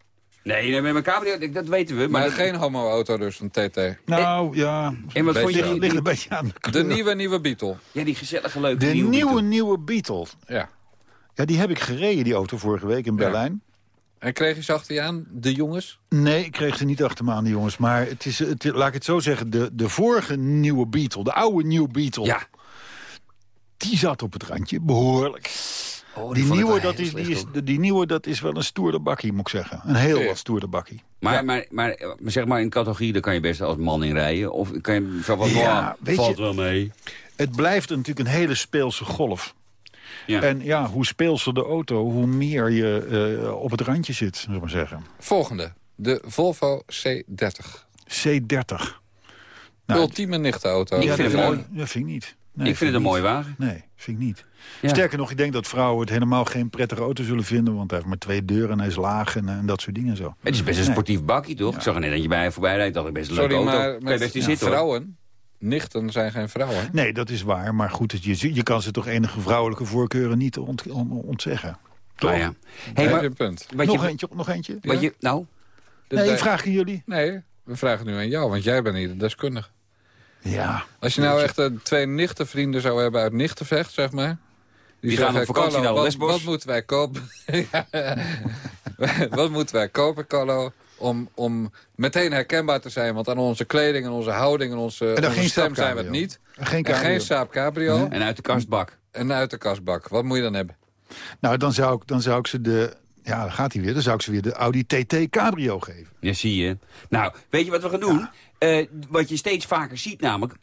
Speaker 5: Nee, nee, met mijn cabrio, dat weten we. Maar,
Speaker 6: Maar
Speaker 5: dat-
Speaker 6: geen homo-auto dus, een TT.
Speaker 11: Nou, ja...
Speaker 5: En wat vond je
Speaker 11: ligt,
Speaker 5: die,
Speaker 11: ligt
Speaker 5: die-
Speaker 11: een beetje aan de
Speaker 6: De nieuwe, nieuwe Beetle.
Speaker 5: ja, die gezellige leuke
Speaker 11: De
Speaker 5: nieuwe
Speaker 11: nieuwe,
Speaker 5: Beetle.
Speaker 11: nieuwe Beetle.
Speaker 6: Ja.
Speaker 11: Ja, die heb ik gereden, die auto, vorige week in Berlijn.
Speaker 6: En kreeg je ze achter je aan, de jongens?
Speaker 11: Nee, ik kreeg ze niet achter me aan, die jongens. Maar het is, het, laat ik het zo zeggen, de, de vorige nieuwe Beetle, de oude nieuwe Beetle...
Speaker 5: Ja.
Speaker 11: die zat op het randje, behoorlijk.
Speaker 5: Oh,
Speaker 11: die, nieuwe, dat is, die, is, de- die nieuwe, dat is wel een stoerde bakkie, moet ik zeggen. Een heel
Speaker 6: Ja.
Speaker 11: wat stoerde bakkie.
Speaker 5: Maar, maar, maar, eh, zeg maar in categorie, daar kan je best als man in rijden. Of kan je zo wat,
Speaker 11: Ja, weet
Speaker 5: valt
Speaker 11: je-
Speaker 5: wel mee.
Speaker 11: Het blijft natuurlijk een hele speelse golf.
Speaker 5: Ja.
Speaker 11: En ja, hoe speelser de auto, hoe meer je eh, op het randje zit, zullen we maar zeggen.
Speaker 6: Volgende. De Volvo C30.
Speaker 11: C30. Nou,
Speaker 6: Ultieme nichtenauto.
Speaker 5: Ik
Speaker 11: ja,
Speaker 5: vind
Speaker 11: dat,
Speaker 5: het mooi.
Speaker 11: Dat vind ik niet. Nee,
Speaker 5: ik vind het een mooie wagen.
Speaker 11: Nee, vind ik niet.
Speaker 5: Ja.
Speaker 11: Sterker nog, ik denk dat vrouwen het helemaal geen prettige auto zullen vinden... want hij heeft maar twee deuren en hij is laag en, en dat soort dingen zo.
Speaker 5: Het is best een
Speaker 11: Nee.
Speaker 5: sportief bakkie, toch? Ik zag er net dat je bij voorbij rijdt. dacht ik best een
Speaker 6: Sorry,
Speaker 5: leuke auto.
Speaker 6: maar
Speaker 5: kan je best in
Speaker 6: met
Speaker 5: zitten, hoor.
Speaker 6: vrouwen, nichten zijn geen vrouwen.
Speaker 11: Nee, dat is waar. Maar goed, je, je kan ze toch enige vrouwelijke voorkeuren niet ont, on- ontzeggen. Toch?
Speaker 5: Nou ja. Hey, maar
Speaker 6: punt.
Speaker 5: wat
Speaker 11: nog
Speaker 5: je,
Speaker 11: eentje, nog eentje?
Speaker 5: wat je, nou,
Speaker 6: De
Speaker 11: Nee,
Speaker 6: de-
Speaker 11: ik vraag aan jullie.
Speaker 6: Nee, we vragen nu aan jou, want jij bent hier de deskundige.
Speaker 11: Ja.
Speaker 6: Als je nou echt eh, twee nichtenvrienden zou hebben uit Nichtenvecht, zeg maar.
Speaker 5: Die gaan op vakantie
Speaker 6: "Carlo,
Speaker 5: naar
Speaker 6: wat,
Speaker 5: Lesbos."
Speaker 6: wat moeten wij kopen? *laughs* *laughs* wat moeten wij kopen, Carlo? Om, om meteen herkenbaar te zijn. Want aan onze kleding en onze houding en onze,
Speaker 11: dan
Speaker 6: onze
Speaker 11: geen
Speaker 6: stem zijn we het niet.
Speaker 11: En geen
Speaker 6: En
Speaker 11: cabrio.
Speaker 6: geen Saab Cabrio.
Speaker 5: en uit de kastbak.
Speaker 6: En uit de kastbak. Wat moet je dan hebben?
Speaker 11: Nou, dan zou ik, dan zou ik ze de... Ja, dan gaat hij weer. Dan zou ik ze weer de Audi TT Cabrio geven.
Speaker 5: Ja, zie je. Nou, weet je wat we gaan doen? Eh, wat je steeds vaker ziet namelijk,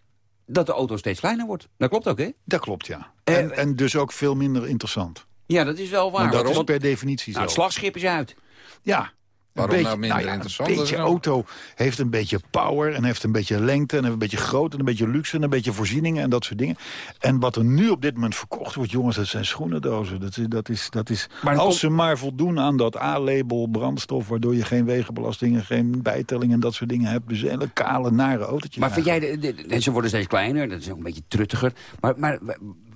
Speaker 5: dat de auto steeds kleiner wordt. Dat klopt ook, hè?
Speaker 11: Dat klopt, ja.
Speaker 5: Eh,
Speaker 11: En, en dus ook veel minder interessant.
Speaker 5: Ja, dat is wel waar.
Speaker 11: Maar dat is per definitie zo.
Speaker 5: nou, het slagschip is uit.
Speaker 11: Ja.
Speaker 6: Waarom
Speaker 11: een
Speaker 6: nou
Speaker 11: beetje,
Speaker 6: minder
Speaker 11: ja,
Speaker 6: interessant?
Speaker 11: Een beetje
Speaker 6: nou-
Speaker 11: auto heeft een beetje power en heeft een beetje lengte... en heeft een beetje grootte en een beetje luxe en een beetje voorzieningen en dat soort dingen. En wat er nu op dit moment verkocht wordt, jongens, dat zijn schoenendozen. Dat is, dat is, dat is,
Speaker 5: Maar
Speaker 11: als
Speaker 5: komt-
Speaker 11: ze maar voldoen aan dat A-label brandstof... waardoor je geen wegenbelastingen, geen bijtelling en dat soort dingen hebt. Dus hele kale, nare autootjes.
Speaker 5: Maar vind jij, de, de- de- ze worden steeds kleiner, dat is ook een beetje truttiger. Maar, maar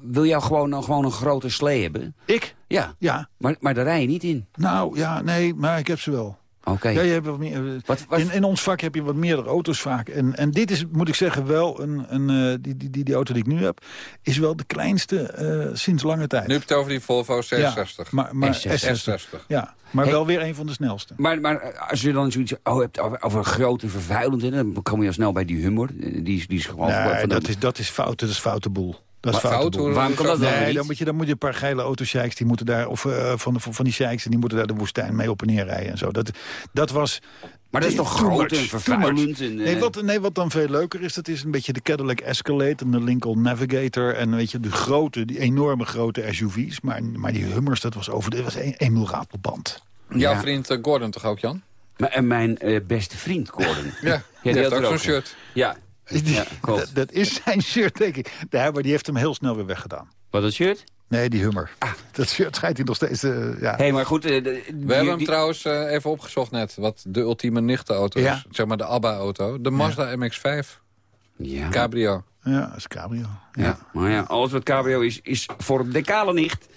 Speaker 5: wil jou gewoon, een- gewoon een grote slee hebben?
Speaker 11: Ik?
Speaker 5: Ja.
Speaker 11: Ja.
Speaker 5: Maar, maar daar rij je niet in.
Speaker 11: Nou, ja, nee, maar ik heb ze wel.
Speaker 5: Oké.
Speaker 11: Ja, je hebt wat meer, eh, In, in ons vak heb je wat meerdere auto's vaak. En, en dit is, moet ik zeggen, wel een, een, eh, die, die, die, die auto die ik nu heb... is wel de kleinste eh, sinds lange tijd.
Speaker 6: Nu heb je het over die Volvo C60.
Speaker 11: Ja, maar, maar
Speaker 6: S60.
Speaker 11: S60. Ja, maar
Speaker 5: Hey.
Speaker 11: wel weer een van de snelste.
Speaker 5: Maar, maar als je dan zoiets oh, hebt over, over groot en vervuilend... hè, dan kom je al snel bij die Hummer. Die, is- die is gewoon...
Speaker 11: Nee,
Speaker 5: van de-
Speaker 11: dat is, dat is fout. Dat is foute boel. Dat is
Speaker 5: fout?
Speaker 11: boel.
Speaker 5: Waarom kan dat dan
Speaker 11: nee,
Speaker 5: niet?
Speaker 11: dan moet, je, dan moet je een paar geile autosheiks, die moeten daar, of eh, van, van, van die sheiks, en die moeten daar de woestijn mee op en neer rijden en zo. Dat, dat was...
Speaker 5: Maar dat is toch groot en vervuilend en, eh,
Speaker 11: nee, wat, nee, wat dan veel leuker is, dat is een beetje de Cadillac Escalade en de Lincoln Navigator en weet je, de grote, die enorme grote SUV's. Maar, maar die Hummers, dat was over, dat was een Emil Ratelband.
Speaker 6: Jouw
Speaker 5: Ja.
Speaker 6: vriend eh, Gordon toch ook, Jan?
Speaker 5: Maar, en mijn eh, beste vriend, Gordon. *laughs*
Speaker 6: Ja, die
Speaker 5: die
Speaker 6: heeft ook zo'n shirt.
Speaker 5: Ja. Ja klopt.
Speaker 11: Dat, dat is zijn shirt, denk ik. Nee, maar die heeft hem heel snel weer weggedaan.
Speaker 5: Wat, dat shirt?
Speaker 11: Nee, die Hummer. Dat shirt schijnt hij nog steeds... eh, ja.
Speaker 5: Hé, hey, maar goed... eh, de-
Speaker 6: We
Speaker 5: die-
Speaker 6: hebben hem
Speaker 5: die-
Speaker 6: trouwens eh, even opgezocht net. Wat de ultieme nichtenauto
Speaker 11: Ja.
Speaker 6: is. Zeg maar de ABBA-auto. De Mazda MX-5.
Speaker 5: Ja.
Speaker 6: Cabrio.
Speaker 11: Ja, dat is cabrio.
Speaker 5: Ja, maar ja, alles wat cabrio is, is voor de kale nicht.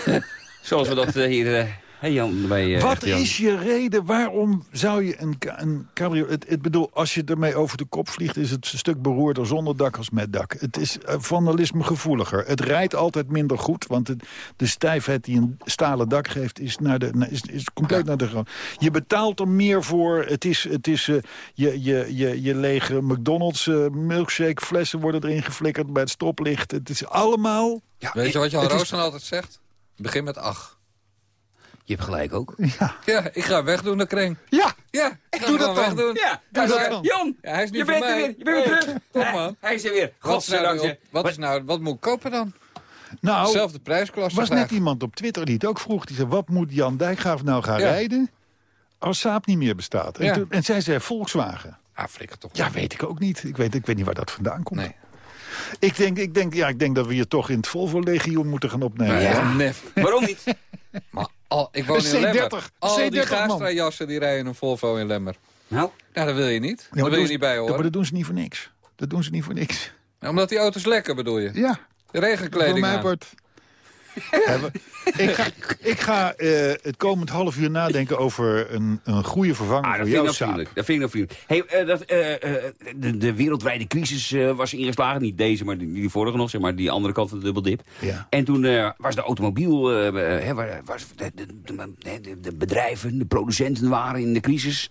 Speaker 5: *laughs* Zoals we dat eh, hier... hey Jan, bij... eh,
Speaker 11: Wat
Speaker 5: Jan.
Speaker 11: is je reden? Waarom zou je een, een cabrio... Het, het bedoel, als je ermee over de kop vliegt... is het een stuk beroerder zonder dak als met dak. Het is eh, vandalisme gevoeliger. Het rijdt altijd minder goed. Want het, de stijfheid die een stalen dak geeft... is, naar de, is, is compleet naar de grond. Je betaalt er meer voor. Het is, het is eh, je, je, je, je lege McDonald's eh, milkshake flessen worden erin geflikkerd bij het stoplicht. Het is allemaal...
Speaker 6: Weet je wat Jan Roos dan altijd zegt? Begin met ach.
Speaker 5: Je hebt gelijk ook.
Speaker 11: Ja,
Speaker 6: Ja, ik ga wegdoen de kring.
Speaker 11: ja.
Speaker 6: Ja, ik
Speaker 11: Doe dat dan.
Speaker 6: wegdoen.
Speaker 5: Ja,
Speaker 11: Doe dat dan.
Speaker 5: Jan,
Speaker 6: Ja, hij is niet
Speaker 5: je bent er weer, je bent weer terug. Hij-
Speaker 6: man.
Speaker 5: Hij is er weer.
Speaker 6: Wat,
Speaker 5: Godzijdank.
Speaker 6: wat,
Speaker 5: Maar-
Speaker 6: is nou, wat moet ik kopen dan?
Speaker 11: Nou,
Speaker 6: Zelfde prijsklasse
Speaker 11: was net iemand op Twitter die het ook vroeg. Die zei, wat moet Jan Dijkgraaf nou gaan
Speaker 6: Ja.
Speaker 11: rijden als Saab niet meer bestaat? En,
Speaker 6: Ja.
Speaker 11: toen- en zij zei Volkswagen.
Speaker 6: Ah, flikker toch.
Speaker 11: Ja, weet ik ook niet. Ik weet, ik weet niet waar dat vandaan komt.
Speaker 6: Nee.
Speaker 11: Ik, denk, ik, denk, ja, ik denk dat we je toch in het Volvo-legioen moeten gaan opnemen.
Speaker 6: Ja.
Speaker 11: Ja.
Speaker 6: Nef. *laughs*
Speaker 5: Waarom niet?
Speaker 6: Maar al, ik woon in Lemmer.
Speaker 11: C30,
Speaker 6: Al die
Speaker 11: C30 man.
Speaker 6: Gastra-jassen die rijden een Volvo in Lemmer.
Speaker 5: Nou,
Speaker 6: Nou, dat wil je niet.
Speaker 11: Ja,
Speaker 6: Daar
Speaker 11: maar
Speaker 6: wil je
Speaker 11: doen
Speaker 6: niet bij
Speaker 11: ze- Ja, maar
Speaker 6: horen.
Speaker 11: dat doen ze niet voor niks. Dat doen ze niet voor niks.
Speaker 6: Ja, Omdat die auto's lekker, bedoel je?
Speaker 11: Ja, voor
Speaker 6: Regenkleding
Speaker 11: mij
Speaker 6: aan.
Speaker 11: wordt... *laughs* *laughs* ik ga, ik ga eh, het komend half uur nadenken over een, een goede vervanger
Speaker 5: Ah, dat
Speaker 11: voor
Speaker 5: vind ik
Speaker 11: jouw Saab.
Speaker 5: vriendelijk. Dat vind ik nog vriendelijk. Hey, eh, dat, eh, de, de wereldwijde crisis was ingeslagen. Niet deze, maar die, die vorige nog, zeg maar. Die andere kant van de dubbeldip.
Speaker 11: Ja.
Speaker 5: En toen was de automobiel... was de bedrijven, de producenten waren in de crisis.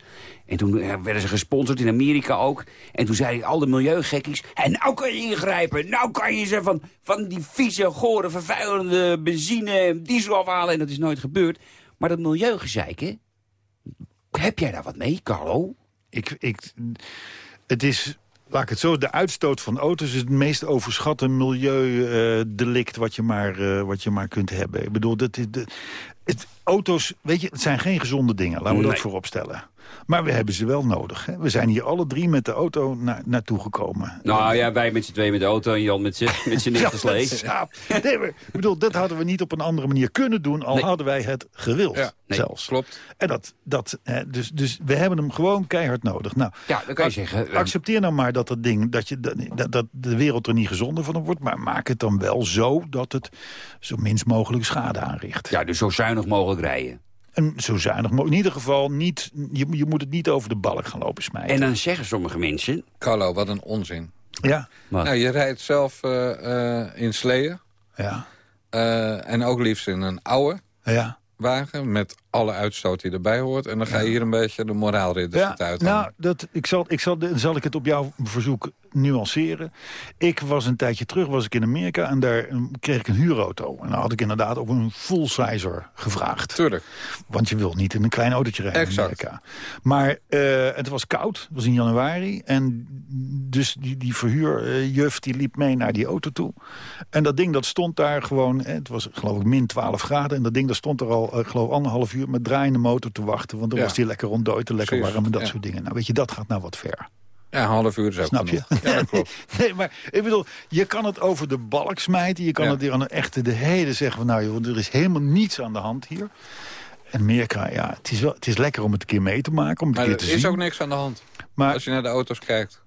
Speaker 5: En toen eh, werden ze gesponsord in Amerika ook. En toen zeiden al de milieugekkies... En nou kan je ingrijpen. Nou kan je ze van, van die vieze, gore, vervuilende benzine en diesel afhalen. En dat is nooit gebeurd. Maar dat milieugezeik, hè? Heb jij daar wat mee, Carlo?
Speaker 11: Ik, ik, het is, laat ik het zo, de uitstoot van auto's is het meest overschatte milieudelict wat, je maar, eh, wat je maar kunt hebben. Ik bedoel, dat, het, auto's, weet je, het zijn geen gezonde dingen, laten we dat voorop stellen. Maar we hebben ze wel nodig. Hè. We zijn hier alle drie met de auto na, naartoe gekomen.
Speaker 5: Nou ja, wij met z'n twee met de auto en Jan met z'n met *laughs*
Speaker 11: Ja,
Speaker 5: nichterslee.
Speaker 11: Nee, maar, ik bedoel, dat hadden we niet op een andere manier kunnen doen... al
Speaker 5: Nee.
Speaker 11: hadden wij het gewild,
Speaker 6: Ja,
Speaker 5: nee,
Speaker 11: zelfs.
Speaker 6: Klopt.
Speaker 11: En dat, dat, hè, dus, dus we hebben hem gewoon keihard nodig. Nou,
Speaker 5: Ja, dan kan je zeggen...
Speaker 11: Accepteer nou maar dat, dat, ding, dat, je, dat- dat de wereld er niet gezonder van wordt... maar maak het dan wel zo dat het zo minst mogelijk schade aanricht.
Speaker 5: ja, dus zo zuinig mogelijk rijden.
Speaker 11: En zo zuinig mogelijk. In ieder geval, niet, je, je moet het niet over de balk gaan lopen smijten.
Speaker 5: En dan zeggen sommige mensen...
Speaker 6: Carlo, wat een onzin.
Speaker 11: ja,
Speaker 5: Wat?
Speaker 6: Nou, je rijdt zelf eh, eh, in sleeën.
Speaker 11: ja,
Speaker 6: eh, en ook liefst in een oude
Speaker 11: ja.
Speaker 6: wagen. Met alle uitstoot die erbij hoort. En dan ga je hier een beetje de moraalridders
Speaker 11: Ja,
Speaker 6: uit.
Speaker 11: nou, dat, ik zal, ik zal, dan zal ik het op jouw verzoek nuanceren. Ik was een tijdje terug, was ik in Amerika... en daar eh, kreeg ik een huurauto. En dan had ik inderdaad ook een full-sizer gevraagd.
Speaker 6: Tuurlijk.
Speaker 11: Want je wil niet in een klein autootje rijden
Speaker 6: Exact.
Speaker 11: in Amerika. Maar eh, het was koud, het was in januari. En dus die, die verhuurjuf die liep mee naar die auto toe. En dat ding dat stond daar gewoon... eh, Het was geloof ik min 12 graden. En dat ding dat stond er al, eh, geloof ik, anderhalf uur uur met draaiende motor te wachten. Want dan
Speaker 6: Ja.
Speaker 11: was die lekker ontdooid en lekker
Speaker 6: Precies,
Speaker 11: warm en dat
Speaker 6: ja.
Speaker 11: soort dingen. Nou, weet je, dat gaat nou wat ver.
Speaker 6: Ja, een half uur is ook
Speaker 11: Snap je?
Speaker 6: Ja, dat klopt. *laughs*
Speaker 11: Nee, maar ik bedoel, je kan het over de balk smijten. Je kan
Speaker 6: Ja.
Speaker 11: het hier aan de echte de hele zeggen van... nou joh, er is helemaal niets aan de hand hier. En Amerika, ja, het is, wel, het is lekker om het een keer mee te maken. Om het
Speaker 6: Maar
Speaker 11: een
Speaker 6: er
Speaker 11: keer te
Speaker 6: is
Speaker 11: zien.
Speaker 6: ook niks aan de hand.
Speaker 11: Maar-
Speaker 6: Als je naar de auto's kijkt.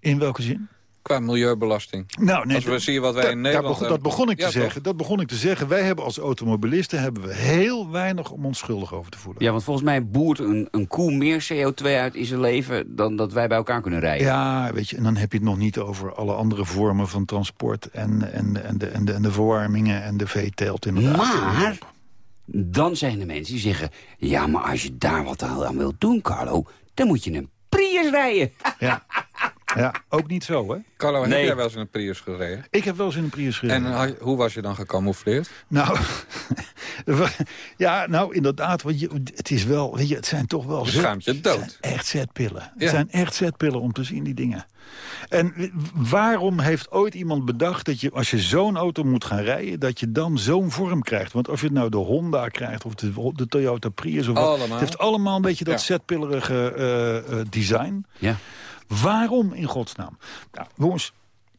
Speaker 11: In welke zin?
Speaker 6: Qua milieubelasting.
Speaker 11: Nou, nee,
Speaker 6: Als we
Speaker 11: dat-
Speaker 6: zien wat wij in Nederland
Speaker 11: begon, dat begon ik te
Speaker 6: toch?
Speaker 11: zeggen. Dat begon ik te zeggen. Wij hebben als automobilisten hebben we heel weinig om ons schuldig over te voelen.
Speaker 5: Ja, want volgens mij boert een, een koe meer CO2 uit in zijn leven... dan dat wij bij elkaar kunnen rijden.
Speaker 11: Ja, weet je, en dan heb je het nog niet over alle andere vormen van transport... en, en, en, de, en, de, en de verwarmingen en de veeteelt inderdaad.
Speaker 5: Maar dan zijn er mensen die zeggen... ja, maar als je daar wat aan wilt doen, Carlo... dan moet je een Prius rijden.
Speaker 11: Ja, *laughs* ja ook niet zo, hè?
Speaker 6: Carlo, heb
Speaker 5: Nee.
Speaker 6: jij wel eens in een Prius gereden?
Speaker 11: Ik heb wel eens in een Prius gereden.
Speaker 6: En hoe was je dan gecamoufleerd?
Speaker 11: Nou, *laughs* ja, nou inderdaad, want je, het is wel, weet je, het zijn toch wel...
Speaker 6: Je
Speaker 11: zet-
Speaker 6: schaamt je dood.
Speaker 11: het zijn echt zetpillen.
Speaker 6: Ja.
Speaker 11: Het zijn echt zetpillen om te zien, die dingen. En waarom heeft ooit iemand bedacht dat je, als je zo'n auto moet gaan rijden... dat je dan zo'n vorm krijgt? Want of je het nou de Honda krijgt of de, de Toyota Prius... Of wat,
Speaker 6: Allemaal.
Speaker 11: het heeft allemaal een beetje dat
Speaker 6: Ja.
Speaker 11: zetpillerige eh, eh, design.
Speaker 5: Ja.
Speaker 11: Waarom in godsnaam? Nou, jongens,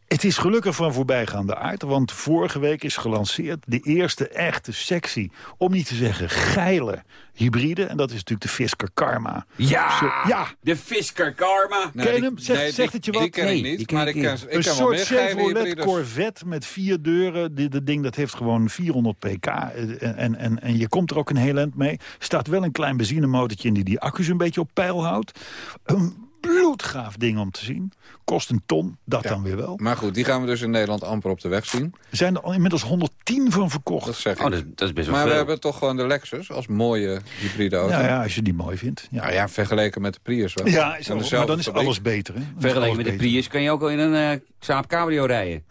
Speaker 11: het is gelukkig van voorbijgaande aard. Want vorige week is gelanceerd de eerste echte sexy... om niet te zeggen geile hybride. En dat is natuurlijk de Fisker Karma.
Speaker 5: Ja,
Speaker 11: Zo- ja.
Speaker 5: de Fisker Karma.
Speaker 11: Ken je hem? Zegt- zegt het je wat?
Speaker 6: Die ken
Speaker 5: Nee,
Speaker 6: ik
Speaker 5: die
Speaker 6: niet,
Speaker 5: ken
Speaker 6: maar
Speaker 5: ik
Speaker 6: ik
Speaker 5: niet.
Speaker 6: ken, ik
Speaker 11: een
Speaker 6: ken
Speaker 11: soort Chevrolet
Speaker 6: hybrides.
Speaker 11: Corvette met vier deuren. Dit dat ding dat heeft gewoon 400 pk. En, en, en, en je komt er ook een heel eind mee. staat wel een klein benzinemotortje in die die accu's een beetje op peil houdt. Een bloedgaaf ding om te zien. Kost een ton, dat dan weer wel.
Speaker 6: Maar goed, die gaan we dus in Nederland amper op de weg zien.
Speaker 11: Er zijn er al inmiddels 110 van verkocht.
Speaker 6: Dat zeg ik.
Speaker 5: Oh, dat, dat is best wel
Speaker 6: maar we hebben toch gewoon de Lexus als mooie hybride auto.
Speaker 11: Nou ja, als je die mooi vindt. Ja,
Speaker 6: Nou ja, vergeleken met de Prius wel.
Speaker 11: ja is ook, maar dan is
Speaker 6: fabriek.
Speaker 11: alles beter. Hè? Dan
Speaker 5: Vergeleken
Speaker 11: alles
Speaker 5: met de. Prius kan je ook al in een eh Saab Cabrio rijden.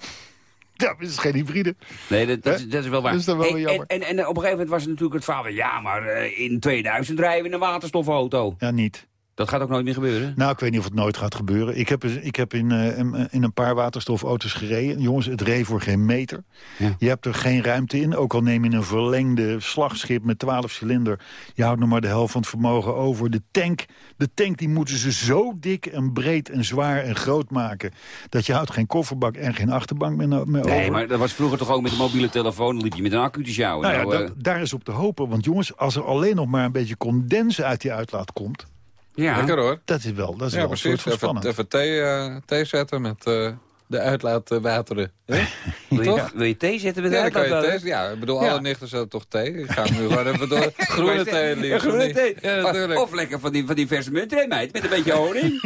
Speaker 11: Ja, het is geen hybride.
Speaker 5: Nee, dat, dat, is- dat is wel waar.
Speaker 11: Dat is dan wel
Speaker 5: Hey,
Speaker 11: jammer.
Speaker 5: en, en, en op een gegeven moment was het natuurlijk het verhaal... van, ja, maar eh, in 2000 rijden we in een waterstofauto.
Speaker 11: Ja, niet.
Speaker 5: Dat gaat ook nooit meer gebeuren.
Speaker 11: Nou, ik weet niet of het nooit gaat gebeuren. Ik heb, ik heb in, eh, in, in een paar waterstofauto's gereden. Jongens, het reed voor geen meter.
Speaker 5: Ja.
Speaker 11: Je hebt er geen ruimte in. Ook al neem je een verlengde slagschip met 12 cilinder. Je houdt nog maar de helft van het vermogen over. De tank, de tank die moeten ze zo dik en breed en zwaar en groot maken... dat je houdt geen kofferbak en geen achterbank meer, meer over.
Speaker 5: Nee, maar dat was vroeger toch ook met de mobiele telefoon. Dan liep je met een accu te sjouwen.
Speaker 11: Nou ja,
Speaker 5: Nou, eh,
Speaker 11: daar is op te hopen. Want jongens, als er alleen nog maar een beetje condens uit die uitlaat komt...
Speaker 5: ja.
Speaker 6: Lekker hoor.
Speaker 11: dat is wel, dat is
Speaker 6: Ja,
Speaker 11: wel een soort
Speaker 6: precies.
Speaker 11: van
Speaker 6: Even, even thee, eh, thee zetten met eh, de uitlaatwateren. hè? *laughs*
Speaker 5: Wil, je,
Speaker 6: Toch?
Speaker 5: wil je thee zetten met
Speaker 6: Ja,
Speaker 5: de
Speaker 6: thee. Ja, ik bedoel,
Speaker 5: Ja.
Speaker 6: alle nichten zetten toch thee? Ik ga nu gewoon even door. *laughs* Groene thee
Speaker 5: Ja,
Speaker 6: liefst.
Speaker 5: groene
Speaker 6: of
Speaker 5: thee.
Speaker 6: Ja, natuurlijk.
Speaker 5: Of lekker van die, van die verse munt, meid. Met een beetje honing.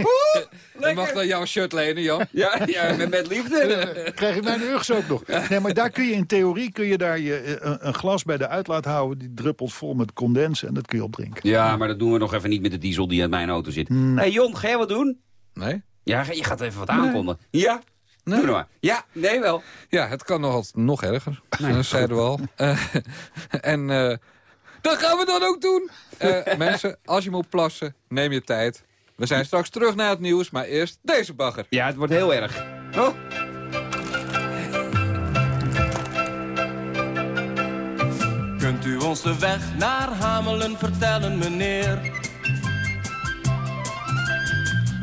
Speaker 6: Je *laughs* mag dan jouw shirt lenen, Jan.
Speaker 5: Ja, ja met, met liefde.
Speaker 11: krijg je mijn urgs ook nog. Nee, maar daar kun je in theorie kun je daar je, eh, een, een glas bij de uitlaat houden. Die druppelt vol met condens en dat kun je opdrinken.
Speaker 5: Ja, maar dat doen we nog even niet met de diesel die in mijn auto zit. Hé
Speaker 11: Nee.
Speaker 5: hey Jon, ga jij wat doen?
Speaker 6: Nee?
Speaker 5: Ja, je gaat even wat aankondigen. Ja?
Speaker 6: Nee.
Speaker 5: Doe nou maar. Ja, nee wel.
Speaker 6: Ja, het kan nog, altijd nog erger. dat zeiden we al. Eh, *laughs* en eh, dat gaan we dan ook doen. Eh, *laughs* mensen, als je moet plassen, neem je tijd. We zijn straks terug naar het nieuws, maar eerst deze bagger.
Speaker 5: Ja, het wordt heel erg. Oh.
Speaker 2: Kunt u ons de weg naar Hamelen vertellen, meneer?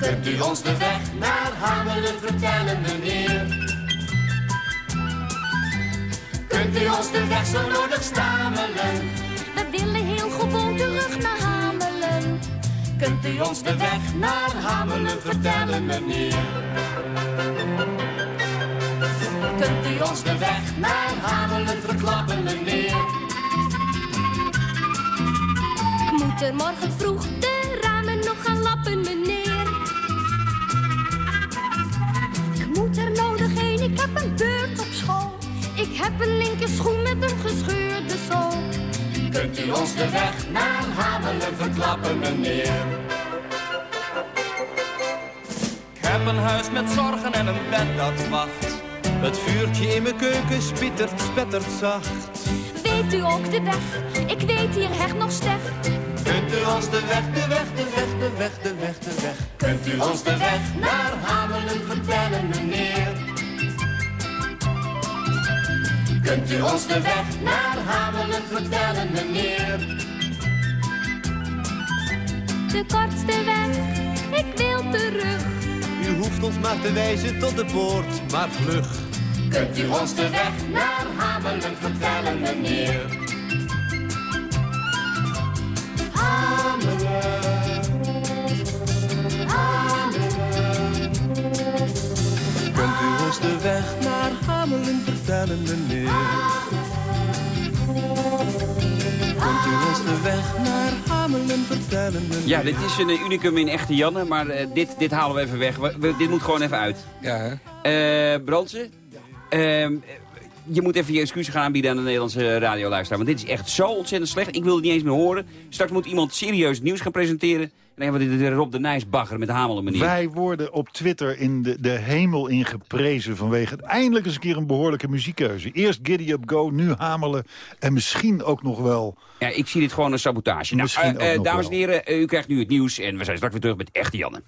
Speaker 2: Kunt u ons de weg naar Hamelen vertellen, meneer? Kunt u ons de weg zo nodig stamelen?
Speaker 18: We willen heel gewoon terug naar Hamelen.
Speaker 2: Kunt u ons de weg naar Hamelen vertellen, meneer? Kunt u ons de weg naar Hamelen verklappen, meneer?
Speaker 18: Ik moet er morgen vroeg de ramen nog gaan lappen, meneer. Heb een linker schoen met een gescheurde zool.
Speaker 2: Kunt u ons de weg naar Hamelen verklappen, meneer? Ik heb een huis met zorgen en een bed dat wacht. Het vuurtje in mijn keuken spittert, spettert zacht.
Speaker 18: Weet u ook de weg? Ik weet hier echt nog Stef.
Speaker 2: Kunt u ons de weg, de weg, de weg, de weg, de weg, de weg. Kunt u ons de weg naar Hamelen vertellen, meneer? Kunt u ons de weg naar Hamelen vertellen, meneer?
Speaker 18: de kortste weg. Ik wil terug.
Speaker 19: U hoeft ons maar te wijzen tot de poort, maar vlug.
Speaker 2: Kunt u ons de weg naar Hamelen vertellen, meneer? Hamelen, Hamelen.
Speaker 19: Ons de weg naar Hamelen vertellen, meneer? Kunt u ons de weg naar Hamelen vertellen, meneer?
Speaker 5: Ja, dit is een eh, unicum in echte Janne, maar eh, dit, dit halen we even weg. We- we- dit moet gewoon even uit.
Speaker 6: Ja,
Speaker 5: Eh Brandsen, ehm, je moet even je excuses gaan aanbieden aan de Nederlandse radioluisteraar. Want dit is echt zo ontzettend slecht. Ik wil het niet eens meer horen. Straks moet iemand serieus nieuws gaan presenteren. En dan hebben we dit Rob de Nijs bagger met de hamelen manier.
Speaker 11: Wij worden op Twitter in de, de hemel ingeprezen vanwege het eindelijk eens een keer een behoorlijke muziekkeuze. Eerst Giddy Up Go, nu Hamelen en misschien ook nog wel...
Speaker 5: Ja, ik zie dit gewoon als sabotage. Nou,
Speaker 11: Misschien ook nog
Speaker 5: dames en heren, eh, u krijgt nu het nieuws en we zijn straks weer terug met Echte Janne.